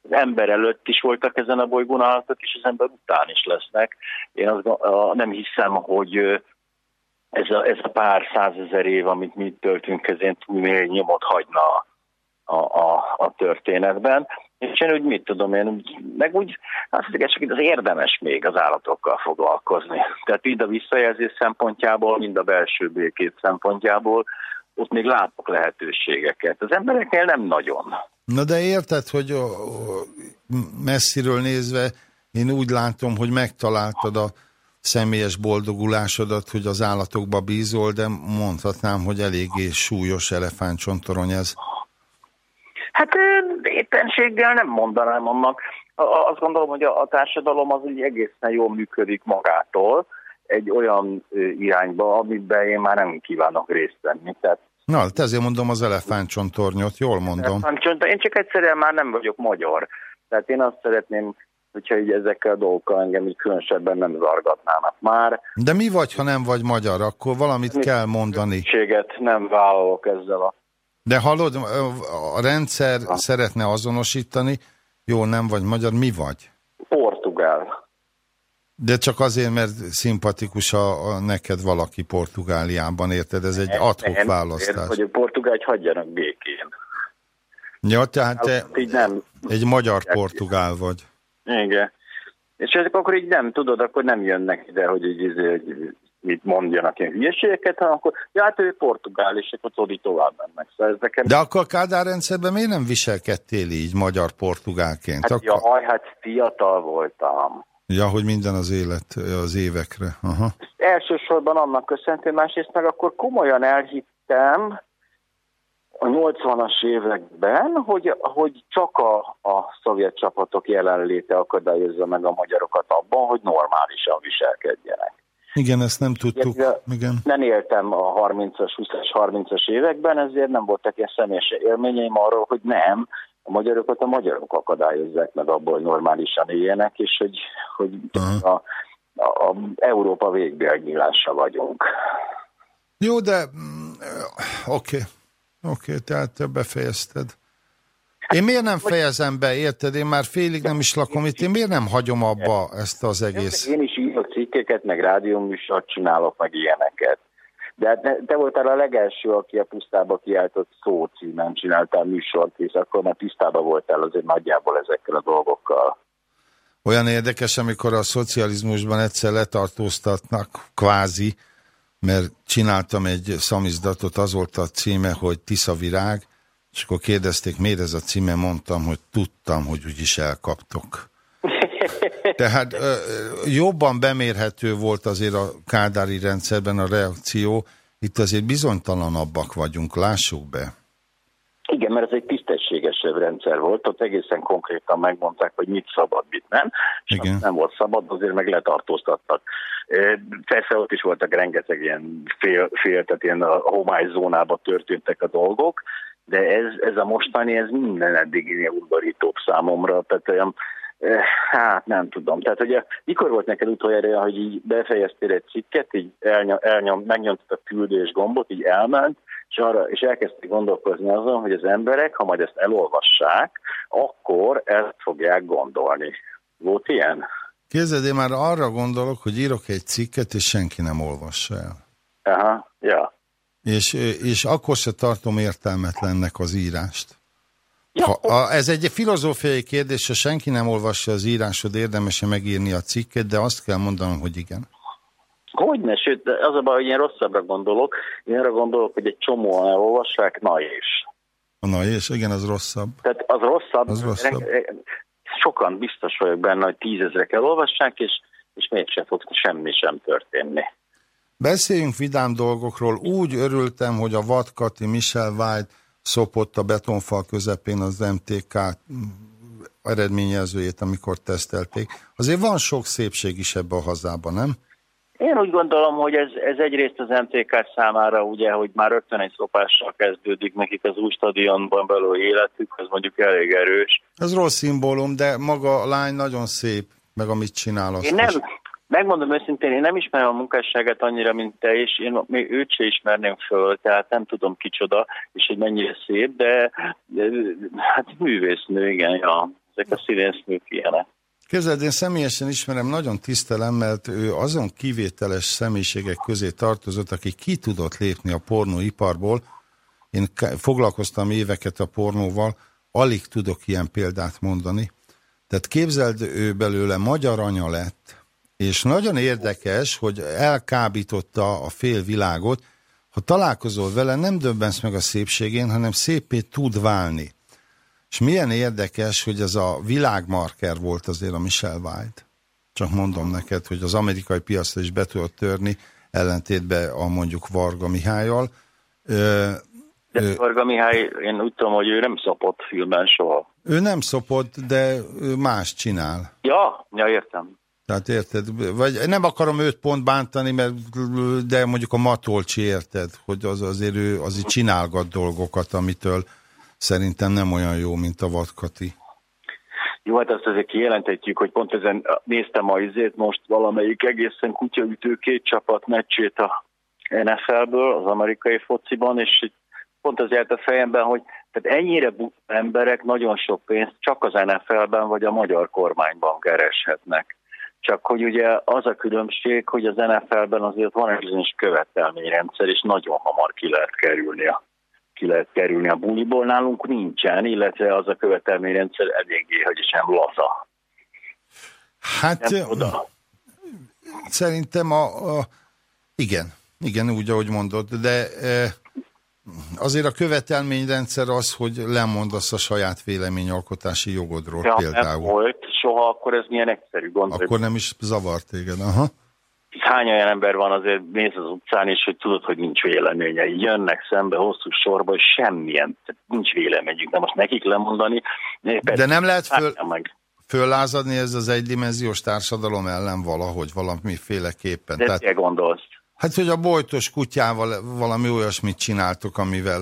S7: az ember előtt is voltak ezen a bolygón állatok, és az ember után is lesznek. Én azt, nem hiszem, hogy ez a, ez a pár százezer év, amit mi itt töltünk, ezen túl még nyomot hagyna a, a, a, történetben. És én úgy mit tudom, én meg úgy azt mondjuk, csak az érdemes még az állatokkal foglalkozni. Tehát mind a visszajelzés szempontjából, mind a belső békét szempontjából, ott még látok lehetőségeket. Az embereknél nem nagyon.
S1: Na de érted, hogy ö, ö, messziről nézve én úgy látom, hogy megtaláltad a személyes boldogulásodat, hogy az állatokba bízol, de mondhatnám, hogy eléggé súlyos elefántcsontorony ez.
S7: Hát éppenséggel nem mondanám annak. A- a- Azt gondolom, hogy a, a társadalom az úgy egészen jól működik magától egy olyan irányba, amiben én már nem kívánok részt venni. Tehát
S1: Na, hát ezért mondom az elefántcsontornyot, jól mondom.
S7: Elefántcsont- én csak egyszerűen már nem vagyok magyar. Tehát én azt szeretném, hogyha így ezekkel a dolgokkal engem így különösebben nem zargatnának már.
S1: De mi vagy, ha nem vagy magyar? Akkor valamit kell mondani.
S7: Nem vállalok ezzel a...
S1: De hallod, a rendszer szeretne azonosítani, jó, nem vagy magyar, mi vagy?
S7: Portugál.
S1: De csak azért, mert szimpatikus a, a neked valaki Portugáliában, érted? Ez egy adhok választás.
S7: Hogy a portugál, hogy hagyjanak békén.
S1: Ja, tehát te
S7: Hát így nem.
S1: egy magyar portugál vagy.
S7: Igen. És ezek akkor így nem, tudod, akkor nem jönnek ide, hogy így, így, így mit mondjanak ilyen hülyeségeket, hanem akkor, ja, hát ő portugál, és akkor tudod, tovább mennek. Szóval nekem,
S1: De akkor a Kádár rendszerben miért nem viselkedtél így magyar-portugálként?
S7: hát
S1: Akkor,
S7: jaj, hát fiatal voltam.
S1: Ja, hogy minden az élet, az évekre. Aha.
S7: Elsősorban annak köszönhető, másrészt meg akkor komolyan elhittem a 80-as években, hogy, hogy csak a, a szovjet csapatok jelenléte akadályozza meg a magyarokat abban, hogy normálisan viselkedjenek.
S1: Igen, ezt nem tudtuk.
S7: Illetve
S1: Igen.
S7: Nem éltem a 30-as, 20-as, 30-as években, ezért nem voltak ilyen személyes élményeim arról, hogy nem, a magyarokat a magyarok akadályozzák meg abból, hogy normálisan éljenek, és hogy, hogy a,
S1: Aha.
S7: a, a Európa végbélnyílása vagyunk.
S1: Jó, de mm, oké. Oké, tehát te befejezted. Én miért nem fejezem be, érted? Én már félig nem is lakom itt, én miért nem hagyom abba ezt az egész?
S7: Én is írok cikkeket, meg rádióműsort csinálok, meg ilyeneket. De hát te voltál a legelső, aki a pusztába kiáltott szó címen csináltál műsort, és akkor már tisztában voltál azért nagyjából ezekkel a dolgokkal.
S1: Olyan érdekes, amikor a szocializmusban egyszer letartóztatnak, kvázi, mert csináltam egy szamizdatot, az volt a címe, hogy Tisza virág, és akkor kérdezték, miért ez a címe, mondtam, hogy tudtam, hogy úgyis elkaptok. Tehát jobban bemérhető volt azért a kádári rendszerben a reakció, itt azért bizonytalanabbak vagyunk, lássuk be.
S7: Igen, mert ez egy tisztességesebb rendszer volt, ott egészen konkrétan megmondták, hogy mit szabad, mit nem, és
S1: Igen.
S7: nem volt szabad, azért meg letartóztattak. Persze ott is voltak rengeteg ilyen fél, fél tehát ilyen a homály zónába történtek a dolgok, de ez, ez a mostani, ez minden eddig udvarítóbb számomra, tehát olyan, hát nem tudom. Tehát ugye, mikor volt neked utoljára, hogy így befejeztél egy cikket, így elnyom, elnyom, megnyomtad a küldés gombot, így elment, és, arra, és elkezdték gondolkozni azon, hogy az emberek, ha majd ezt elolvassák, akkor ezt fogják gondolni. Volt ilyen?
S1: Képzeld, én már arra gondolok, hogy írok egy cikket, és senki nem olvassa el.
S7: Aha, ja.
S1: És, és akkor se tartom értelmetlennek az írást.
S7: Ja,
S1: Ha, a, ez egy filozófiai kérdés, ha senki nem olvassa az írásod, érdemes megírni a cikket, de azt kell mondanom, hogy igen.
S7: Hogyne, sőt, az a baj, hogy én rosszabbra gondolok. Én arra gondolok, hogy egy csomóan elolvassák, na és.
S1: Na, és igen, az rosszabb.
S7: Tehát az rosszabb.
S1: Az rosszabb.
S7: Sokan biztos vagyok benne, hogy tízezrek elolvassák, és, és mégsem fog semmi sem történni.
S1: Beszéljünk vidám dolgokról. Úgy örültem, hogy a Vadkati Michel White szopott a betonfal közepén az MTK eredményezőjét, amikor tesztelték. Azért van sok szépség is ebbe a hazában, nem?
S7: Én úgy gondolom, hogy ez, ez egyrészt az MTK számára, ugye, hogy már rögtön egy szopással kezdődik nekik az új stadionban belül életük, az mondjuk elég erős.
S1: Ez rossz szimbólum, de maga a lány nagyon szép, meg amit csinál. Azt
S7: Én nem,
S1: is.
S7: Megmondom őszintén, én nem ismerem a munkásságát annyira, mint te, és én még őt se ismerném föl, tehát nem tudom kicsoda, és hogy mennyire szép, de, de hát művésznő, igen, ja. Ezek a színésznők ilyenek.
S1: Képzeld, én személyesen ismerem, nagyon tisztelem, mert ő azon kivételes személyiségek közé tartozott, aki ki tudott lépni a pornóiparból. Én foglalkoztam éveket a pornóval, alig tudok ilyen példát mondani. Tehát képzeld, ő belőle magyar anya lett, és nagyon érdekes, hogy elkábította a fél világot. Ha találkozol vele, nem döbbensz meg a szépségén, hanem szépé tud válni. És milyen érdekes, hogy ez a világmarker volt azért a Michel White. Csak mondom neked, hogy az amerikai piacra is be tudott törni, ellentétben a mondjuk Varga Mihályal. Ö,
S7: De Varga Mihály, én úgy tudom, hogy ő nem szopott filmben soha.
S1: ő nem szopott, de ő más csinál.
S7: Ja, ja, értem.
S1: Tehát érted? Vagy nem akarom őt pont bántani, mert de mondjuk a Matolcsi érted, hogy az azért ő azért csinálgat dolgokat, amitől szerintem nem olyan jó, mint a Vadkati.
S7: Jó, hát azt azért kijelenthetjük, hogy pont ezen néztem a izét most valamelyik egészen kutyaütő két csapat meccsét a NFL-ből, az amerikai fociban, és pont az járt a fejemben, hogy tehát ennyire emberek nagyon sok pénzt csak az NFL-ben vagy a magyar kormányban kereshetnek. Csak hogy ugye az a különbség, hogy az NFL-ben azért van egy bizonyos követelményrendszer, és nagyon hamar ki lehet kerülni a ki lehet kerülni a buliból, nálunk nincsen, illetve az a követelményrendszer eléggé, hogy sem laza.
S1: Hát
S7: Nem oda.
S1: szerintem a, a igen, igen, úgy, ahogy mondod, de e, azért a követelményrendszer az, hogy lemondasz a saját véleményalkotási jogodról
S7: Ja, nem
S1: például.
S7: volt soha, akkor ez milyen egyszerű gond.
S1: Akkor nem is zavart téged, aha.
S7: Hány olyan ember van azért, néz az utcán, és hogy tudod, hogy nincs véleménye. Jönnek szembe hosszú sorba, és semmilyen, nincs véleményük. De most nekik lemondani,
S1: De nem lehet föl,
S7: meg.
S1: föllázadni ez az egydimenziós társadalom ellen valahogy, valamiféleképpen.
S7: De
S1: Tehát,
S7: te gondolsz?
S1: hát, hogy a bojtos kutyával valami olyasmit csináltok, amivel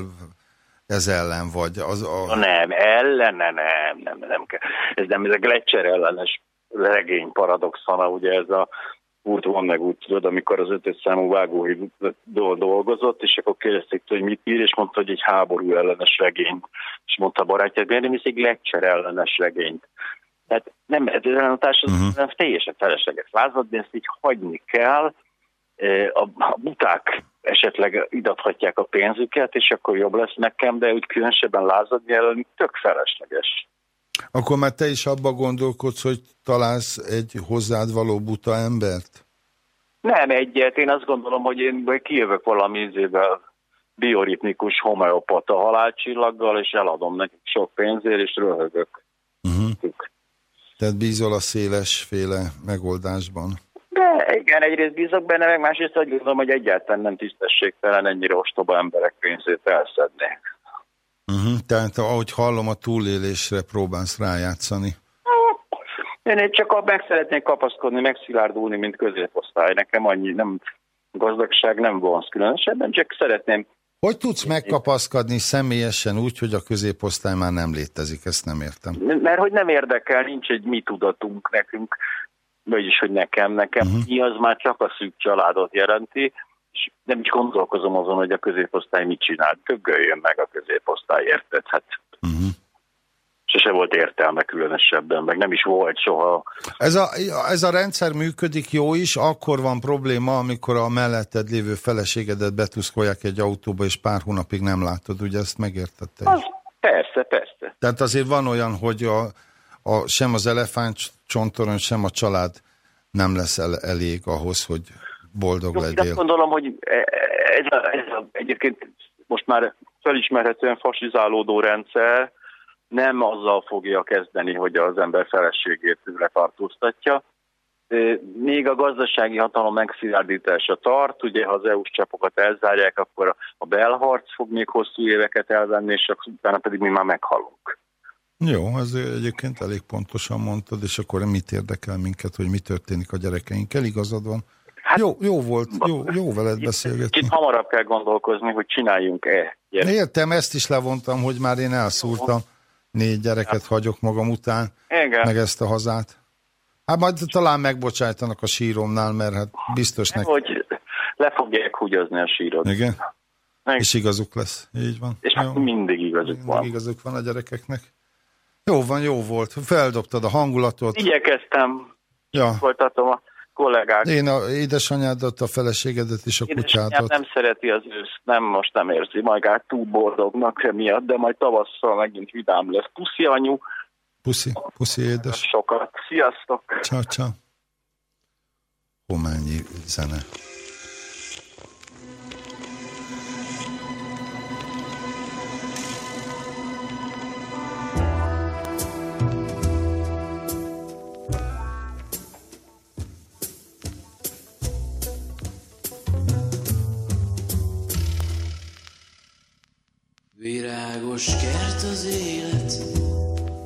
S1: ez ellen vagy. Az, a,
S7: nem, ellene nem, nem, nem kell. Ez nem, ez a Gletscher ellenes regény paradoxona, ugye ez a Kurt Vonnegut, úgy tudod, amikor az ötös számú vágóhíd dolgozott, és akkor kérdezték, hogy mit ír, és mondta, hogy egy háború ellenes regény. És mondta a barátja, hogy miért nem is egy Gletscher ellenes regényt. Tehát nem, ez a társadalom
S1: Mhm.
S7: uh-huh. teljesen felesleges lázadni, ezt így hagyni kell. E, A, a buták esetleg idathatják a pénzüket, és akkor jobb lesz nekem, de úgy különösebben lázadni ellen tök felesleges.
S1: akkor már te is abba gondolkodsz, hogy találsz egy hozzád való buta embert?
S7: Nem egyet, én azt gondolom, hogy én kijövök valami izével bioritmikus homeopata halálcsillaggal, és eladom nekik sok pénzért, és röhögök.
S1: Uh-huh. Tehát bízol a szélesféle megoldásban.
S7: De igen, egyrészt bízok benne, meg másrészt azt gondolom, hogy egyáltalán nem tisztességtelen ennyire ostoba emberek pénzét elszedni.
S1: Uh-huh. Tehát ahogy hallom, a túlélésre próbálsz rájátszani.
S7: Én csak meg szeretnék kapaszkodni, megszilárdulni, mint középosztály. Nekem annyi nem gazdagság nem vonz különösebben, csak szeretném
S1: Hogy tudsz megkapaszkodni személyesen úgy, hogy a középosztály már nem létezik? Ezt nem értem.
S7: Mert hogy nem érdekel, nincs egy mi tudatunk nekünk, vagyis hogy nekem, nekem
S1: Mhm.
S7: uh-huh. mi az már csak a szűk családot jelenti, és nem is gondolkozom azon, hogy a középosztály mit csinál. Töggöljön meg a középosztály, érted? Hát
S1: Uh-huh.
S7: sose volt értelme különösebben, meg nem is volt soha.
S1: Ez a, ez a rendszer működik jó is, akkor van probléma, amikor a melletted lévő feleségedet betuszkolják egy autóba, és pár hónapig nem látod, ugye ezt megértette
S7: Az, persze, persze.
S1: Tehát azért van olyan, hogy a, a, sem az elefánt csontoron, sem a család nem lesz el, elég ahhoz, hogy boldog
S7: Jó, én azt
S1: legyél.
S7: gondolom, hogy ez, a, ez a, egyébként most már felismerhetően fasizálódó rendszer nem azzal fogja kezdeni, hogy az ember feleségét letartóztatja. Ö, Még a gazdasági hatalom megszilárdítása tart, ugye ha az EU-s csapokat elzárják, akkor a- belharc fog még hosszú éveket elvenni, és utána pedig mi már meghalunk.
S1: Jó, ez egyébként elég pontosan mondtad, és akkor mit érdekel minket, hogy mi történik a gyerekeinkkel, igazad van.
S7: Hát-
S1: jó, jó volt, jó, jó veled beszélgetni.
S7: Kicsit hamarabb kell gondolkozni, hogy csináljunk-e gyerek.
S1: Értem, ezt is levontam, hogy már én elszúrtam. Négy gyereket hagyok magam után,
S7: Igen.
S1: meg ezt a hazát. Hát majd talán megbocsájtanak a síromnál, mert hát biztos neki.
S7: Hogy le fogják húgyozni a sírod.
S1: Igen,
S7: Meg-
S1: és igazuk lesz. Így van.
S7: És
S1: Jó.
S7: hát mindig igazuk
S1: Mindig
S7: van.
S1: igazuk van a gyerekeknek. Jó van, jó volt. Feldobtad a hangulatot.
S7: Igyekeztem,
S1: Ja.
S7: folytatom a kollégák.
S1: Én a édesanyádat, a feleségedet és a kutyádat.
S7: nem szereti az őszt, nem, most nem érzi magát túl boldognak emiatt, de majd tavasszal megint vidám lesz. Puszi anyu,
S1: Puszi, puszi édes.
S7: sokat. Sziasztok!
S1: Ciao, ciao. Hományi zene.
S8: Most kert az élet,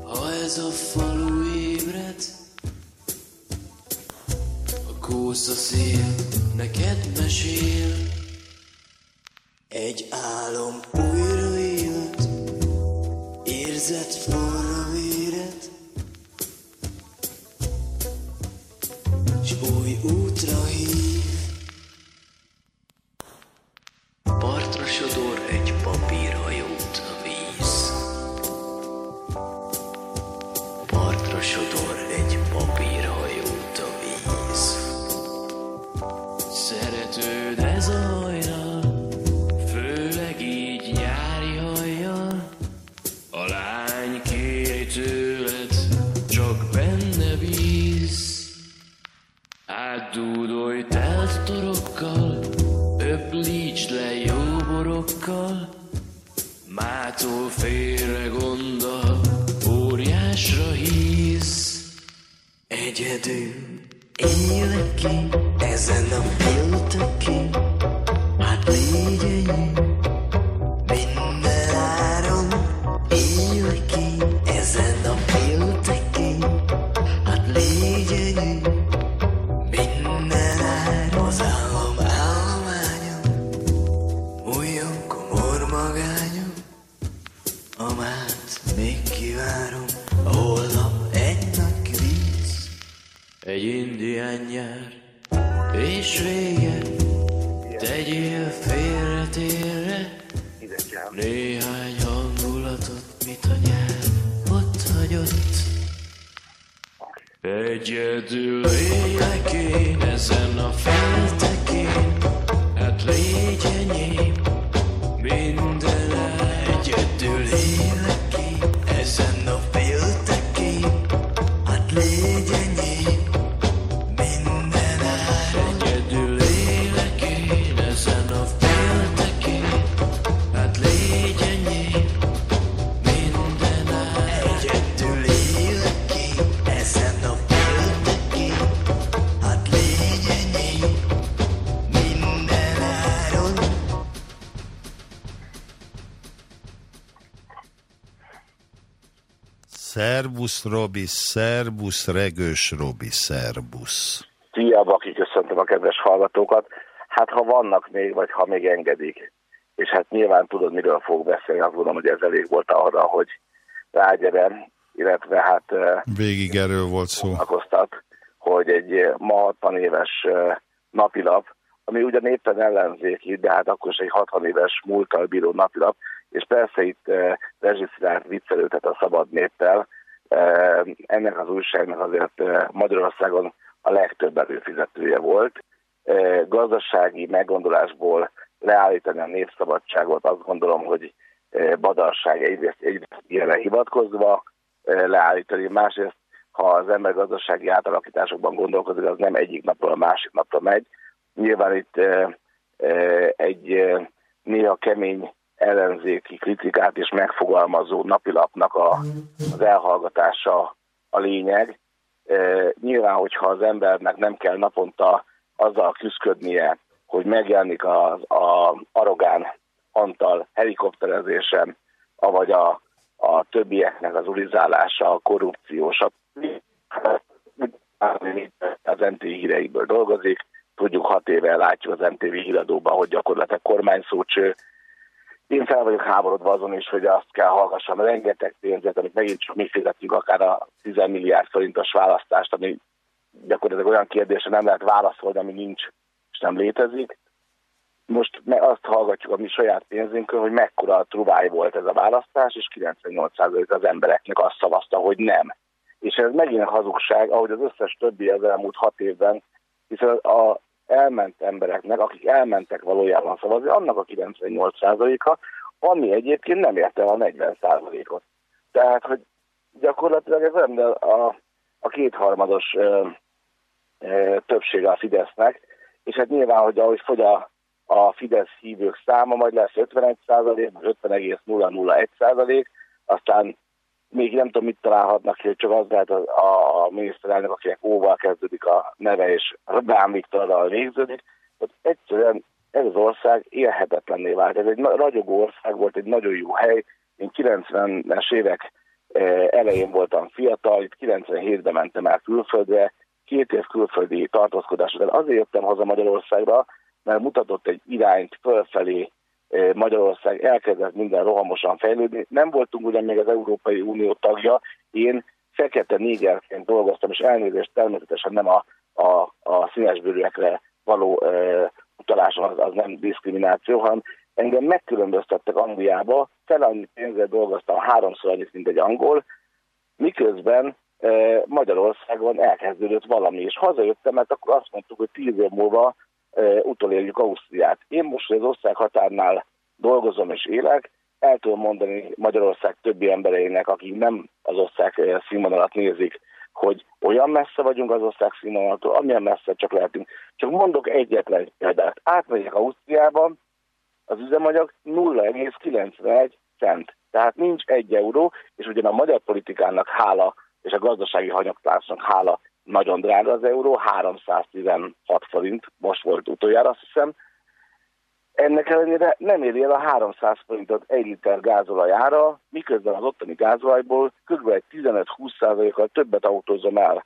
S8: ha ez a falu ébred. A kósza szél neked mesél. Egy álom újra élt, érzett forra véret. S új útra hív.
S1: Szervusz Robi, szervusz Regős Robi, szervusz.
S9: Szia, Baki, köszöntöm a kedves hallgatókat. Hát ha vannak még, vagy ha még engedik, és hát nyilván tudod, miről fog beszélni, azt gondolom, hogy ez elég volt arra, hogy rágyerem, illetve hát
S1: Végig erről volt szó.
S9: hogy egy ma 60 éves napilap, ami ugyan éppen ellenzéki, de hát akkor is egy 60 éves múltal bíró napilap, és persze itt eh, Rezsiszilárd viccelődhet a szabad néppel, ennek az újságnak azért Magyarországon a legtöbb előfizetője volt. Gazdasági meggondolásból leállítani a népszabadságot, azt gondolom, hogy badarság egyrészt, egyrészt ilyenre hivatkozva leállítani, másrészt ha az ember gazdasági átalakításokban gondolkodik, az nem egyik napról a másik napra megy. Nyilván itt egy néha kemény ellenzéki kritikát is megfogalmazó napilapnak a, az elhallgatása a lényeg. E, nyilván, hogyha az embernek nem kell naponta azzal küzdködnie, hogy megjelenik az a arrogán Antal helikopterezésem, avagy a, a többieknek az ulizálása, a korrupció, stb. Az MTV híreikből dolgozik, tudjuk hat éve látjuk az MTV híradóban, hogy gyakorlatilag kormányszócső. Én fel vagyok háborodva azon is, hogy azt kell hallgassam rengeteg pénzet, amit megint csak mi fizetjük akár a 10 milliárd forintos választást, ami gyakorlatilag olyan kérdésre nem lehet válaszolni, ami nincs és nem létezik. Most azt hallgatjuk a mi saját pénzünkön, hogy mekkora truváj volt ez a választás, és 98% az embereknek azt szavazta, hogy nem. És ez megint hazugság, ahogy az összes többi az elmúlt hat évben, hiszen a elment embereknek, akik elmentek valójában szavazni, annak a 98%-a, ami egyébként nem érte el a 40%-ot. Tehát, hogy gyakorlatilag ez nem a, a kétharmados ö, ö, többsége a Fidesznek, és hát nyilván, hogy ahogy fogy a, a Fidesz hívők száma, majd lesz 51 százalék, 50,001 százalék, aztán még nem tudom, mit találhatnak ki, csak az lehet a, a, a miniszterelnök, akinek óval kezdődik a neve, és Rám Viktorral végződik, hogy egyszerűen ez az ország élhetetlenné vált. Ez egy ragyogó ország volt, egy nagyon jó hely, Én 90-es évek eh, elején voltam fiatal, itt 97-ben mentem el külföldre, két év külföldi tartózkodás után azért jöttem haza Magyarországra, mert mutatott egy irányt fölfelé Magyarország, elkezdett minden rohamosan fejlődni. Nem voltunk ugyan még az Európai Unió tagja, én fekete négerként dolgoztam, és elnézést természetesen nem a, a, a színesbőrűekre való e, utalásom, az, az nem diszkrimináció, hanem engem megkülönböztettek Angliába, fel annyi pénzzel dolgoztam, háromszor annyit, mint egy angol, miközben Magyarországon elkezdődött valami, és hazajöttem, mert akkor azt mondtuk, hogy tíz év múlva utolérjük Ausztriát. Én most az ország határnál dolgozom és élek, el tudom mondani Magyarország többi embereinek, akik nem az ország színvonalat nézik, hogy olyan messze vagyunk az ország színvonalatól, amilyen messze csak lehetünk. Csak mondok egyetlen példát. Átmegyek Ausztriában, az üzemanyag 0,91 cent. Tehát nincs egy euró, és ugyan a magyar politikának hála, és a gazdasági hanyagtársnak hála nagyon drága az euró, 316 forint, most volt utoljára azt hiszem, ennek ellenére nem éri el a 300 forintot egy liter gázolajára, miközben az ottani gázolajból kb. egy 15-20%-kal többet autózom el,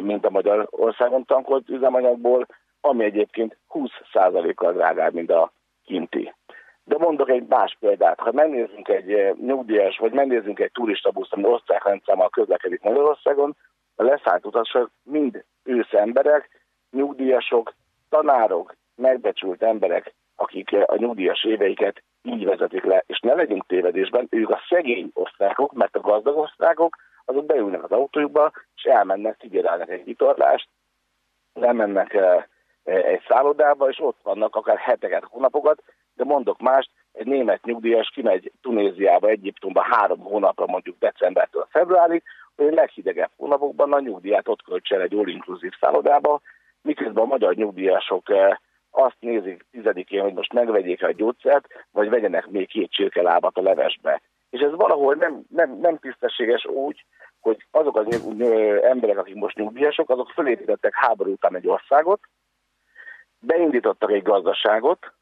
S9: mint a Magyarországon tankolt üzemanyagból, ami egyébként 20%-kal drágább, mint a kinti. De mondok egy más példát. Ha megnézzünk egy nyugdíjas, vagy megnézzünk egy turista busz, ami osztrák közlekedik Magyarországon, a leszállt utasok mind ősz emberek, nyugdíjasok, tanárok, megbecsült emberek, akik a nyugdíjas éveiket így vezetik le, és ne legyünk tévedésben, ők a szegény osztrákok, mert a gazdag osztrákok, azok beülnek az autójukba, és elmennek, figyelnek egy vitorlást, lemennek egy szállodába, és ott vannak akár heteket, hónapokat, de mondok mást, egy német nyugdíjas kimegy Tunéziába, Egyiptomba három hónapra, mondjuk decembertől februárig, leghidegebb hónapokban a nyugdíját ott költse egy all-inclusive szállodába, miközben a magyar nyugdíjasok azt nézik tizedikén, hogy most megvegyék a gyógyszert, vagy vegyenek még két csirkelábat a levesbe. És ez valahol nem, nem, nem tisztességes úgy, hogy azok az emberek, akik most nyugdíjasok, azok fölépítettek háború után egy országot, beindítottak egy gazdaságot,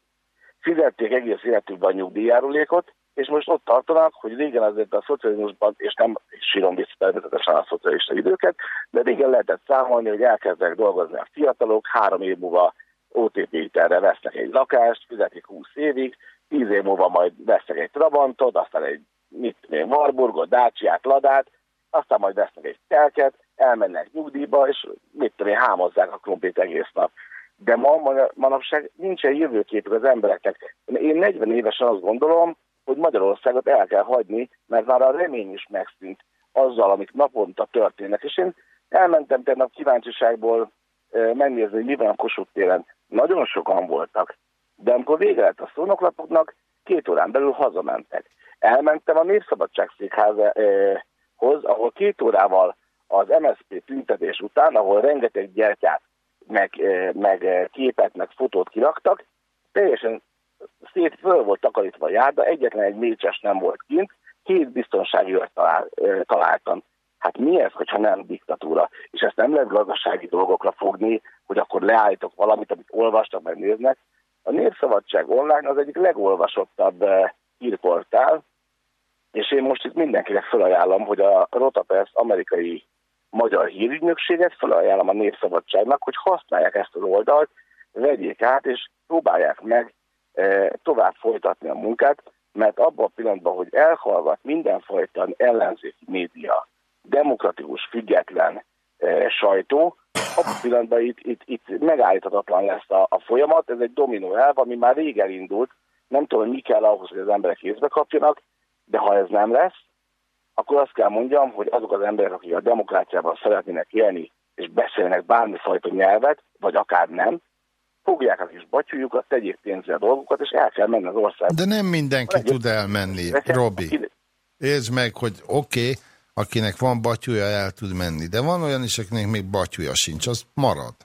S9: fizették egész életükben a nyugdíjjárulékot, és most ott tartanak, hogy régen azért a szocializmusban, és nem sírom vissza természetesen a szocialista időket, de régen lehetett számolni, hogy elkezdek dolgozni a fiatalok, három év múlva OTP hitelre vesznek egy lakást, fizetik 20 évig, 10 év múlva majd vesznek egy Trabantot, aztán egy mit tudom, Warburgot, Daciát, Ladát, aztán majd vesznek egy telket, elmennek nyugdíjba, és mit tudom én, hámozzák a krumplit egész nap. De ma manapság nincsen jövőképük az embereknek. Én 40 évesen azt gondolom, hogy Magyarországot el kell hagyni, mert már a remény is megszűnt azzal, amik naponta történnek. És én elmentem tegnap kíváncsiságból megnézni, hogy mi a Kossuth téren. Nagyon sokan voltak, de amikor vége lett a szónoklapoknak, két órán belül hazamentek. Elmentem a Népszabadság székházahoz, ahol két órával az MSZP tüntetés után, ahol rengeteg gyertyát, meg, meg képet, meg fotót kiraktak, teljesen szét föl volt takarítva a járda, egyetlen egy mécses nem volt kint, két biztonsági őrt talál, találtam. Hát mi ez, hogyha nem diktatúra? És ezt nem lehet gazdasági dolgokra fogni, hogy akkor leállítok valamit, amit olvastak, meg néznek. A Népszabadság online az egyik legolvasottabb hírportál, és én most itt mindenkinek felajánlom, hogy a Rotapest amerikai magyar hírügynökséget felajánlom a Népszabadságnak, hogy használják ezt az oldalt, vegyék át, és próbálják meg tovább folytatni a munkát, mert abban a pillanatban, hogy elhallgat mindenfajta ellenzéki média, demokratikus, független e, sajtó, abban a pillanatban itt, itt, itt megállíthatatlan lesz a, a folyamat, ez egy dominó elv, ami már rég elindult, nem tudom, hogy mi kell ahhoz, hogy az emberek kézbe kapjanak, de ha ez nem lesz, akkor azt kell mondjam, hogy azok az emberek, akik a demokráciában szeretnének élni, és beszélnek bármifajta nyelvet, vagy akár nem, fogják a kis batyújukat, tegyék pénzre a dolgokat, és el kell menni az országba.
S1: De nem mindenki tud elmenni, Robi. Értsd meg, hogy oké, okay, akinek van batyúja, el tud menni. De van olyan is, akinek még batyúja sincs, az marad.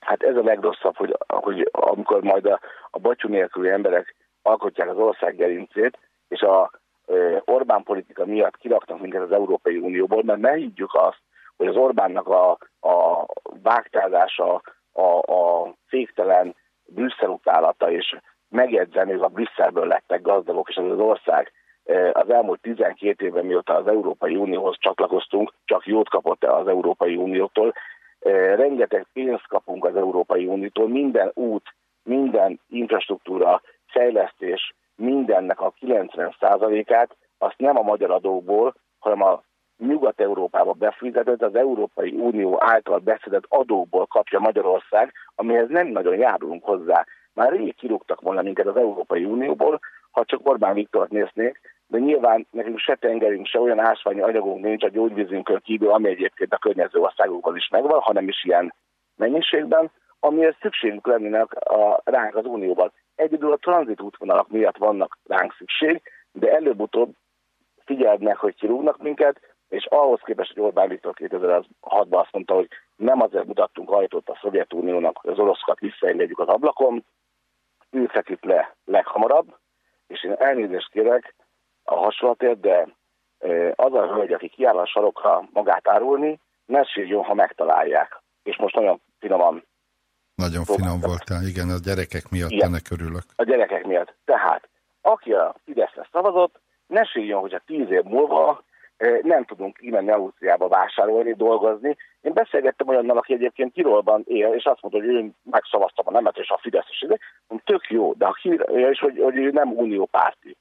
S9: Hát ez a legrosszabb, hogy, hogy amikor majd a, a batyú nélküli emberek alkotják az ország gerincét, és a e, Orbán politika miatt kiraknak minket az Európai Unióból, mert ne higgyük azt, hogy az Orbánnak a, a vágtázása, a, a féktelen Brüsszel utálata, és megjegyzem, hogy a Brüsszelből lettek gazdagok, és ez az ország eh, az elmúlt 12 évben, mióta az Európai Unióhoz csatlakoztunk, csak jót kapott el az Európai Uniótól. Eh, Rengeteg pénzt kapunk az Európai Uniótól, minden út, minden infrastruktúra, fejlesztés, mindennek a 90%-át azt nem a magyar adókból, hanem a Nyugat-Európába befizetett, az Európai Unió által beszedett adókból kapja Magyarország, amihez nem nagyon járulunk hozzá. Már rég kirúgtak volna minket az Európai Unióból, ha csak Orbán Viktort néznék, de nyilván nekünk se tengerünk, se olyan ásványi anyagunk nincs a gyógyvízünkön kívül, ami egyébként a környező országokban is megvan, hanem is ilyen mennyiségben, amihez szükségünk lennének a, ránk az Unióban. Egyedül a tranzit útvonalak miatt vannak ránk szükség, de előbb-utóbb figyeld meg, hogy kirúgnak minket, és ahhoz képest, hogy Orbán Viktor 2006-ban azt mondta, hogy nem azért mutattunk ajtót a Szovjetuniónak, hogy az oroszokat visszaengedjük az ablakon, ő feküdt le leghamarabb, és én elnézést kérek a hasonlatért, de e, az a hölgy, aki kiáll a sarokra magát árulni, ne sírjon, ha megtalálják. És most nagyon finoman
S1: Nagyon finom voltál, igen, a gyerekek miatt
S9: Igen.
S1: ennek örülök.
S9: a gyerekek miatt. Tehát, aki a Fideszre szavazott, ne sírjon, hogyha tíz év múlva nem tudunk kimenni Ausztriába vásárolni, dolgozni. Én beszélgettem olyannal, aki egyébként Tirolban él, és azt mondta, hogy ő megszavaztam a nemet és a ide. Mondom, tök jó, de ha hír, és hogy, hogy ő nem uniópárti.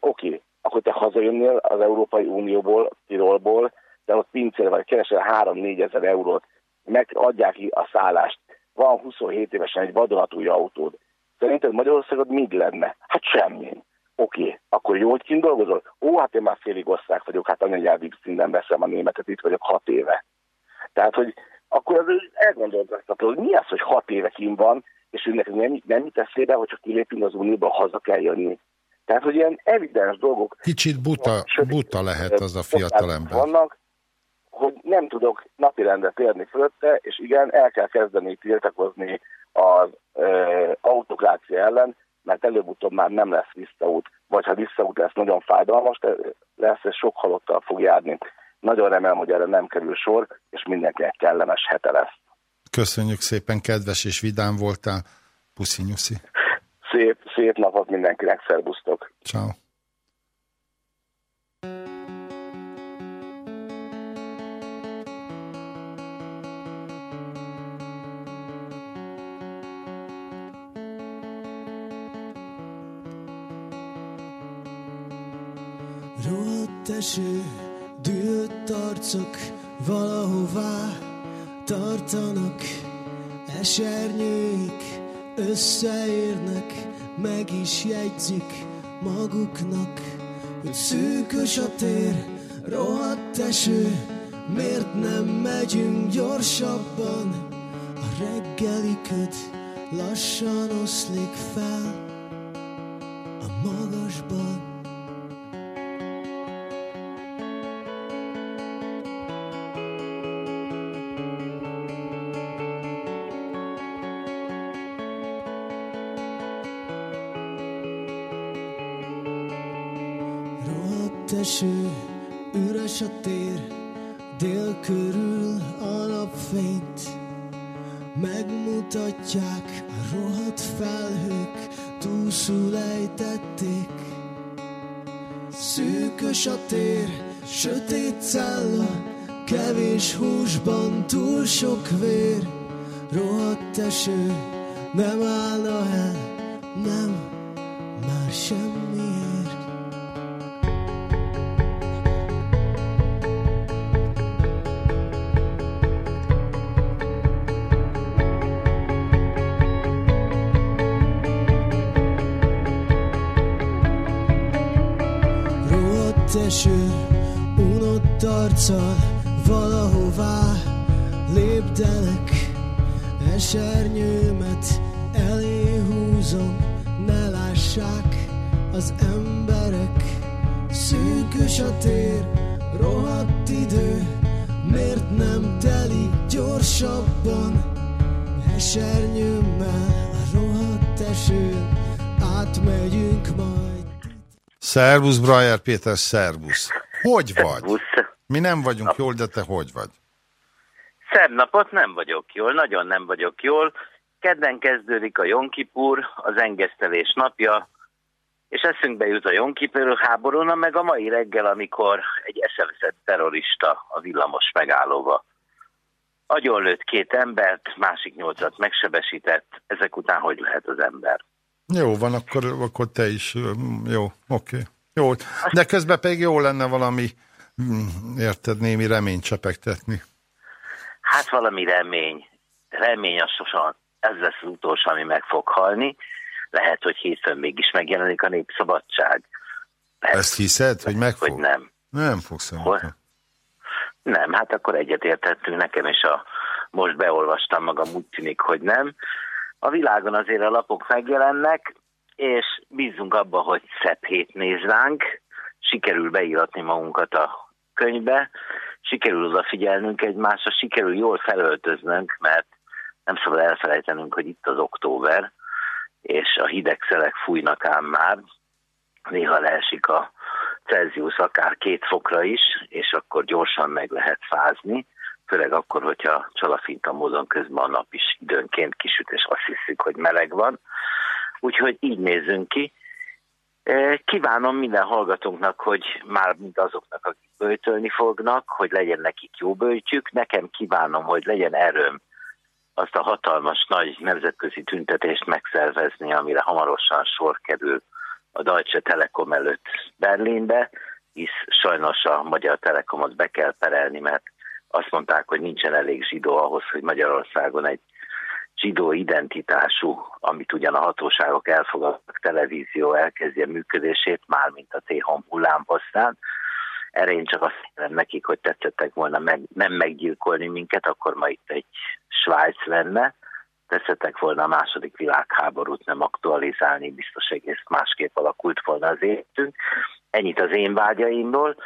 S9: Oké, akkor te hazajönnél az Európai Unióból, Tirolból, de ott pincére vagy keresel 3-4 ezer eurót, megadják ki a szállást. Van 27 évesen egy vadonatúj autód. Szerinted Magyarországon mit lenne? Hát semmi. Oké, akkor jó, hogy kint dolgozol? Ó, hát én már félig osztrák vagyok, hát anyanyelvi szinten veszem a németet, itt vagyok hat éve. Tehát, hogy akkor az elgondolkoztató, hogy mi az, hogy hat éve kint van, és ő nekünk nem, nem jut eszébe, hogyha kilépünk az Unióba, haza kell jönni. Tehát, hogy ilyen evidens dolgok
S1: Kicsit buta,
S9: Sőt,
S1: buta lehet az a fiatalember.
S9: vannak, hogy nem tudok napirendre térni fölötte, és igen, el kell kezdeni tiltakozni az ö, autokrácia ellen, mert előbb-utóbb már nem lesz visszaút, vagy ha visszaút lesz, nagyon fájdalmas lesz, és sok halottal fog járni. Nagyon remélem, hogy erre nem kerül sor, és mindenkinek kellemes hete lesz.
S1: Köszönjük szépen, kedves és vidám voltál. Puszi nyuszi.
S9: Szép, szép napot mindenkinek, szervusztok!
S1: Ciao.
S10: Rohadt eső, dühött arcok valahová tartanak, esernyőik összeérnek, meg is jegyzik maguknak, hogy szűkös a tér, rohadt eső, miért nem megyünk gyorsabban? A reggeli köd lassan oszlik fel a magasban. Eső, üres a tér, dél körül a napfényt. Megmutatják a rohadt felhők, túlszul ejtették. Szűkös a tér, sötét cella, kevés húsban túl sok vér. Rohadt eső, nem állna el, nem, már semmiért. Arccal valahová lépdelek, esernyőmet elé húzom, ne lássák az emberek. Szűkös a tér, rohadt idő, miért nem telik gyorsabban? Esernyőmmel a rohadt esőn átmegyünk majd.
S1: Szervusz, Brajer Péter, szervusz. Hogy vagy?
S11: Busz.
S1: Mi nem vagyunk jól, de te hogy vagy?
S11: Szebb napot nem vagyok jól, nagyon nem vagyok jól. Kedden kezdődik a Jonkipur, az engesztelés napja. És eszünkbe jut a Jonkipörő háborúna, meg a mai reggel, amikor egy eszeveszett terrorista a villamos megállóba agyonlőtt két embert, másik nyolcat megsebesített, ezek után hogy lehet az ember?
S1: Jó van, akkor, akkor te is. Jó, oké. Jó, de közben pedig jó lenne valami, érted, némi reményt csepegtetni.
S11: Hát valami remény. Remény az sosem, ez lesz az utolsó, ami meg fog halni. Lehet, hogy hétfőn mégis megjelenik a népszabadság. Lehet,
S1: Ezt hiszed, hogy meg
S11: hogy
S1: fog?
S11: nem.
S1: Nem fog szerintem.
S11: Nem, hát akkor egyetértettünk nekem, és a, most beolvastam magam, úgy tűnik, hogy nem. A világon azért a lapok megjelennek, és bízunk abba, hogy szebb hét néz ránk, sikerül beíratni magunkat a könyvbe, sikerül odafigyelnünk egymásra, sikerül jól felöltöznünk, mert nem szabad elfelejtenünk, hogy itt az október, és a hideg szelek fújnak ám már, néha leesik a Celsius akár két fokra is, és akkor gyorsan meg lehet fázni, főleg akkor, hogyha csalafinta módon közben a nap is időnként kisüt, és azt hiszük, hogy meleg van. Úgyhogy így nézzünk ki. Kívánom minden hallgatónknak, hogy már mint azoknak, akik böjtölni fognak, hogy legyen nekik jó böjtjük. Nekem kívánom, hogy legyen erőm azt a hatalmas nagy nemzetközi tüntetést megszervezni, amire hamarosan sor kerül a Deutsche Telekom előtt Berlinbe, hisz sajnos a Magyar Telekomot be kell perelni, mert azt mondták, hogy nincsen elég zsidó ahhoz, hogy Magyarországon egy zsidó identitású, amit ugyan a hatóságok elfogadnak, televízió elkezdje működését, mármint a T-Hom hullámhosszán. Erre én csak azt mondom nekik, hogy tetszettek volna meg, nem meggyilkolni minket, akkor ma itt egy Svájc lenne. Tetszettek volna a második világháborút nem aktualizálni, biztos egész másképp alakult volna az életünk. Ennyit az én vágyaimról.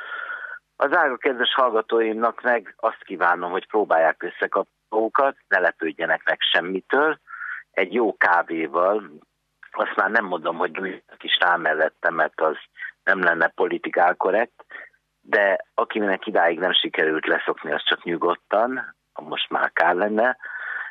S11: Az ága kedves hallgatóimnak meg azt kívánom, hogy próbálják összekapni magukat, ne lepődjenek meg semmitől. Egy jó kávéval, azt már nem mondom, hogy üljenek is rá mellettem, mert az nem lenne politikál korrekt, de akinek idáig nem sikerült leszokni, az csak nyugodtan, most már kár lenne,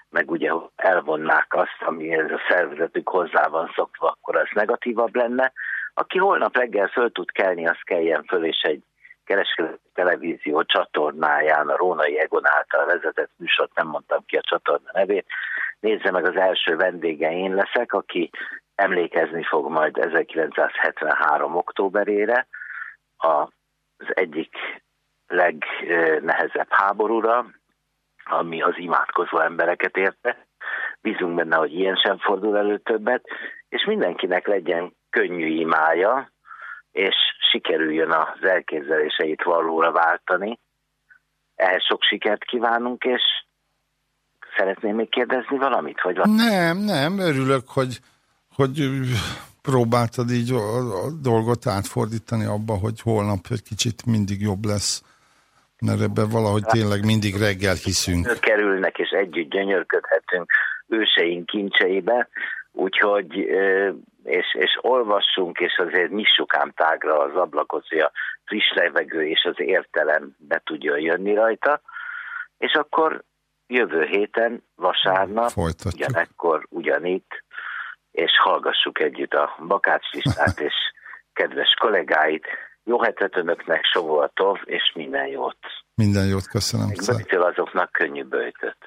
S11: meg ugye elvonnák azt, ami ez a szervezetük hozzá van szokva, akkor az negatívabb lenne. Aki holnap reggel föl tud kelni, az keljen föl, és egy kereskedelmi televízió csatornáján a Rónai Egon által vezetett műsort, nem mondtam ki a csatorna nevét, nézze meg az első vendége én leszek, aki emlékezni fog majd 1973. októberére, az egyik legnehezebb háborúra, ami az imádkozó embereket érte. Bízunk benne, hogy ilyen sem fordul elő többet, és mindenkinek legyen könnyű imája, és sikerüljön az elképzeléseit valóra váltani. Ehhez sok sikert kívánunk, és szeretném még kérdezni valamit? Vagy valami?
S1: Nem, nem, örülök, hogy, hogy próbáltad így a, a dolgot átfordítani abba, hogy holnap egy kicsit mindig jobb lesz. Mert ebben valahogy tényleg mindig reggel hiszünk.
S11: kerülnek, és együtt gyönyörködhetünk őseink kincseibe, úgyhogy és, és olvassunk, és azért nyissuk ám tágra az ablakot, hogy a friss levegő és az értelem be tudjon jönni rajta, és akkor jövő héten, vasárnap,
S1: Folytatjuk.
S11: ugyanekkor, ugyanitt, és hallgassuk együtt a Bakács listát, és [LAUGHS] kedves kollégáit. Jó hetet önöknek, Sovoltov, és minden jót.
S1: Minden jót köszönöm.
S11: Böjtől azoknak könnyű böjtöt.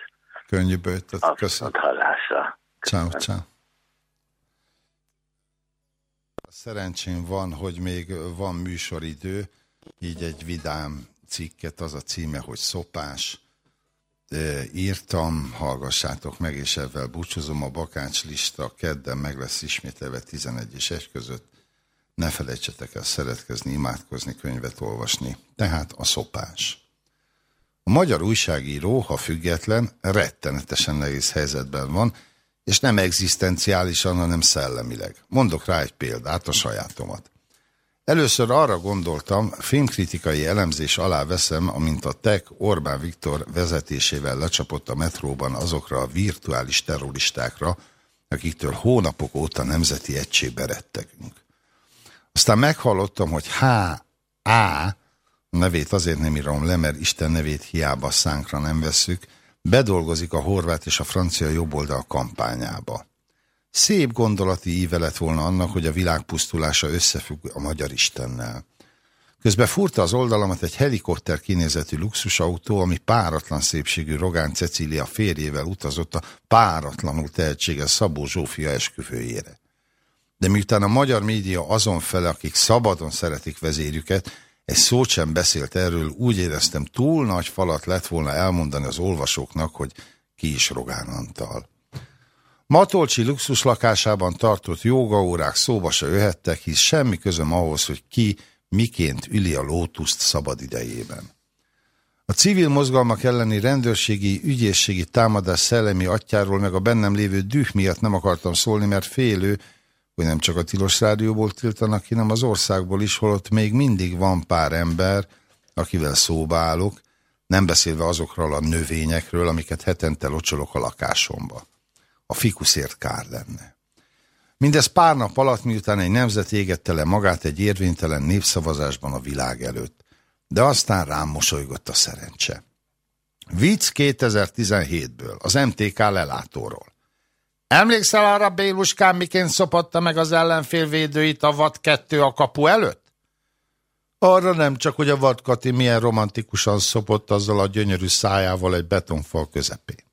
S1: Könnyű bőjtöt.
S11: A
S1: Köszönöm.
S11: hallásra.
S1: Ciao, ciao. Szerencsém van, hogy még van műsoridő, így egy vidám cikket, az a címe, hogy Szopás. Ö, Írtam, hallgassátok meg, és ezzel búcsúzom. A Bakács lista kedden meg lesz ismételve 11 és 1 között. Ne felejtsetek el szeretkezni, imádkozni, könyvet olvasni. Tehát a szopás. A magyar újságíró, ha független, rettenetesen nehéz helyzetben van, és nem egzisztenciálisan, hanem szellemileg. Mondok rá egy példát, a sajátomat. Először arra gondoltam, filmkritikai elemzés alá veszem, amint a TEK Orbán Viktor vezetésével lecsapott a metróban azokra a virtuális terroristákra, akiktől hónapok óta nemzeti egységbe rettegünk. Aztán meghallottam, hogy H.A. nevét azért nem írom le, mert Isten nevét hiába szánkra nem vesszük, bedolgozik a horvát és a francia jobboldal kampányába. Szép gondolati íve lett volna annak, hogy a világ pusztulása összefügg a magyar Istennel. Közben furta az oldalamat egy helikopter kinézetű luxusautó, ami páratlan szépségű Rogán Cecília férjével utazott a páratlanul tehetséges Szabó Zsófia esküvőjére. De miután a magyar média azon fele, akik szabadon szeretik vezérjüket, egy szót sem beszélt erről, úgy éreztem, túl nagy falat lett volna elmondani az olvasóknak, hogy ki is Rogán Antal. Matolcsi luxus lakásában tartott jogaórák szóba se jöhettek, hisz semmi közöm ahhoz, hogy ki miként üli a lótuszt szabad idejében. A civil mozgalmak elleni rendőrségi, ügyészségi támadás szellemi atyáról meg a bennem lévő düh miatt nem akartam szólni, mert félő, hogy nem csak a tilos rádióból tiltanak, hanem az országból is, holott még mindig van pár ember, akivel szóba állok, nem beszélve azokról a növényekről, amiket hetente locsolok a lakásomba. A fikuszért kár lenne. Mindez pár nap alatt, miután egy nemzet égette le magát egy érvénytelen népszavazásban a világ előtt. De aztán rám mosolygott a szerencse. Vicc 2017-ből, az MTK lelátóról. Emlékszel arra, Béluskám, miként szopatta meg az ellenfél védőit a vad kettő a kapu előtt? Arra nem csak, hogy a vadkati milyen romantikusan szopott azzal a gyönyörű szájával egy betonfal közepén.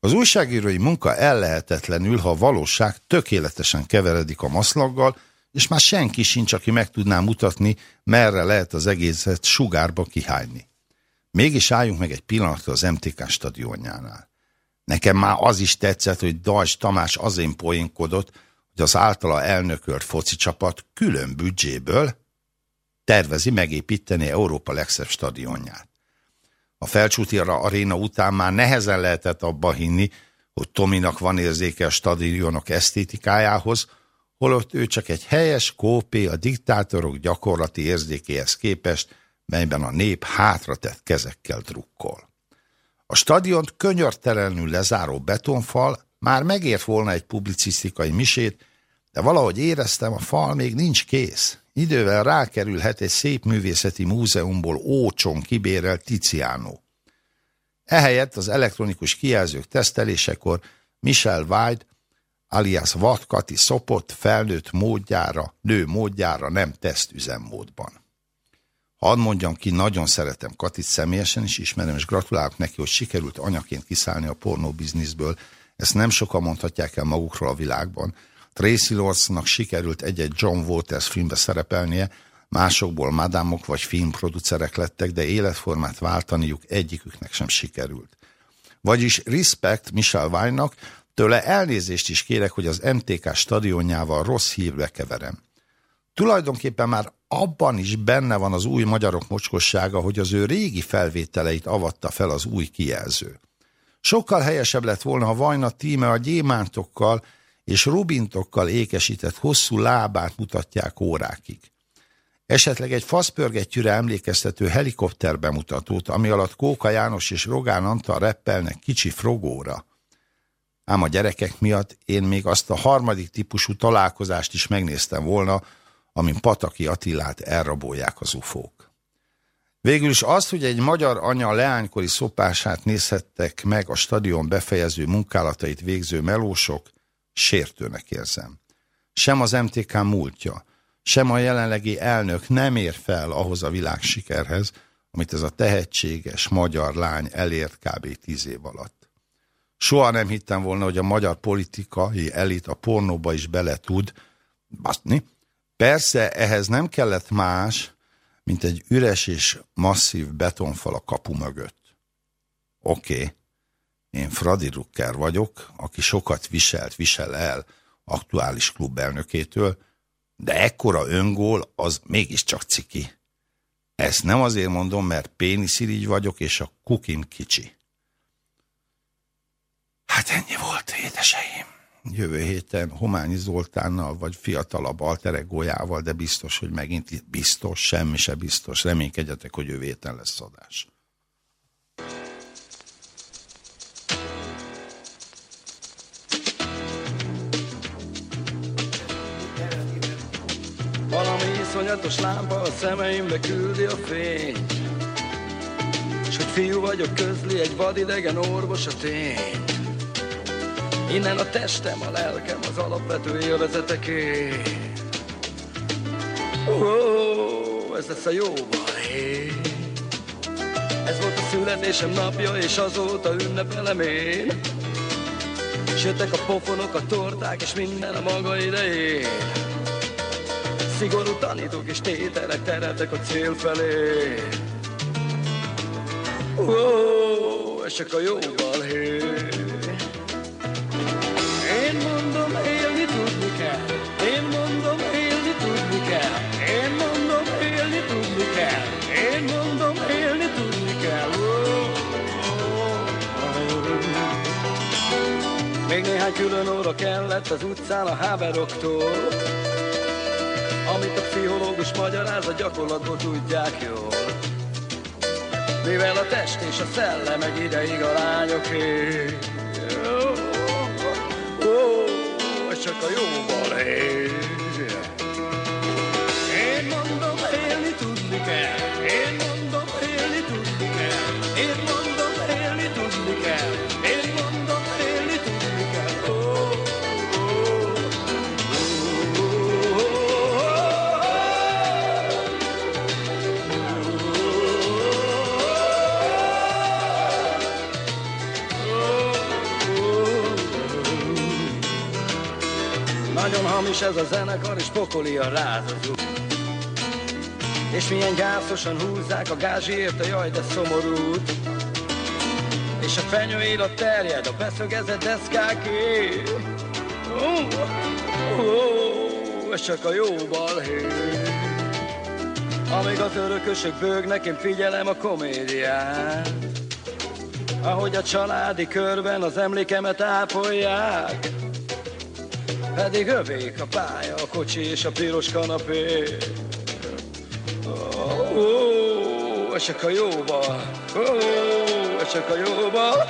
S1: Az újságírói munka ellehetetlenül, ha a valóság tökéletesen keveredik a maszlaggal, és már senki sincs, aki meg tudná mutatni, merre lehet az egészet sugárba kihányni. Mégis álljunk meg egy pillanatra az MTK stadionjánál. Nekem már az is tetszett, hogy Dajs Tamás azért poénkodott, hogy az általa elnökölt foci csapat külön büdzséből tervezi megépíteni Európa legszebb stadionját. A felcsúti aréna után már nehezen lehetett abba hinni, hogy Tominak van érzéke a stadionok esztétikájához, holott ő csak egy helyes kópé a diktátorok gyakorlati érzékéhez képest, melyben a nép hátratett kezekkel drukkol. A stadiont könyörtelenül lezáró betonfal már megért volna egy publicisztikai misét, de valahogy éreztem, a fal még nincs kész. Idővel rákerülhet egy szép művészeti múzeumból ócson kibérelt Tiziano. Ehelyett az elektronikus kijelzők tesztelésekor Michel White, alias Vatkati szopott felnőtt módjára, nő módjára nem teszt üzemmódban. Hadd mondjam ki, nagyon szeretem Katit személyesen is ismerem, és gratulálok neki, hogy sikerült anyaként kiszállni a pornóbizniszből. Ezt nem sokan mondhatják el magukról a világban. Tracy Lordsnak sikerült egy-egy John Waters filmbe szerepelnie, másokból madámok vagy filmproducerek lettek, de életformát váltaniuk egyiküknek sem sikerült. Vagyis respect Michel Vine-nak, tőle elnézést is kérek, hogy az MTK stadionjával rossz hírbe keverem. Tulajdonképpen már abban is benne van az új magyarok mocskossága, hogy az ő régi felvételeit avatta fel az új kijelző. Sokkal helyesebb lett volna, ha Vajna tíme a gyémántokkal és rubintokkal ékesített hosszú lábát mutatják órákig. Esetleg egy faszpörgettyűre emlékeztető helikopter bemutatót, ami alatt Kóka János és Rogán Antal reppelnek kicsi frogóra. Ám a gyerekek miatt én még azt a harmadik típusú találkozást is megnéztem volna, amin Pataki Attilát elrabolják az ufók. Végül is az, hogy egy magyar anya leánykori szopását nézhettek meg a stadion befejező munkálatait végző melósok, sértőnek érzem. Sem az MTK múltja, sem a jelenlegi elnök nem ér fel ahhoz a világ sikerhez, amit ez a tehetséges magyar lány elért kb. tíz év alatt. Soha nem hittem volna, hogy a magyar politikai elit a pornóba is bele tud baszni. Persze ehhez nem kellett más, mint egy üres és masszív betonfal a kapu mögött. Oké, okay. én Fradi Rucker vagyok, aki sokat viselt, visel el aktuális klubelnökétől, de ekkora öngól az mégiscsak ciki. Ezt nem azért mondom, mert péniszirigy vagyok, és a kukim kicsi. Hát ennyi volt, édeseim. Jövő héten Hományi Zoltánnal, vagy fiatalabb alteregójával, de biztos, hogy megint biztos, semmi se biztos. Reménykedjetek, hogy jövő héten lesz adás.
S5: Valami iszonyatos lámpa a szemeimbe küldi a fényt S hogy fiú vagyok közli egy vadidegen orvos a tény
S4: Innen a testem, a lelkem, az alapvető élvezeteké. Ó, ez lesz a jó baj. Ez volt a születésem napja, és azóta ünnepelem én. S a pofonok, a torták, és minden a maga idején. Szigorú tanítók és tételek tereltek a cél felé. Ó, ez csak a jó balhé. Még néhány külön óra kellett az utcán a háberoktól. Amit a pszichológus magyaráz, a gyakorlatból tudják jól. Mivel a test és a szellem egy ideig a lányoké. Ó, ó, ez csak a jó Hamis ez a zenekar, és pokoli a rázazó. És milyen gyászosan húzzák a gázsiért a jaj, de szomorút. És a fenyő élet terjed a beszögezett deszkáké. Ó, ez csak a jó balhé. Amíg az örökösök bőgnek, én figyelem a komédiát. Ahogy a családi körben az emlékemet ápolják. Pedig övék a pálya, a kocsi és a piros kanapé. Ó, ez csak a jóba. Ó, ez csak a jóba.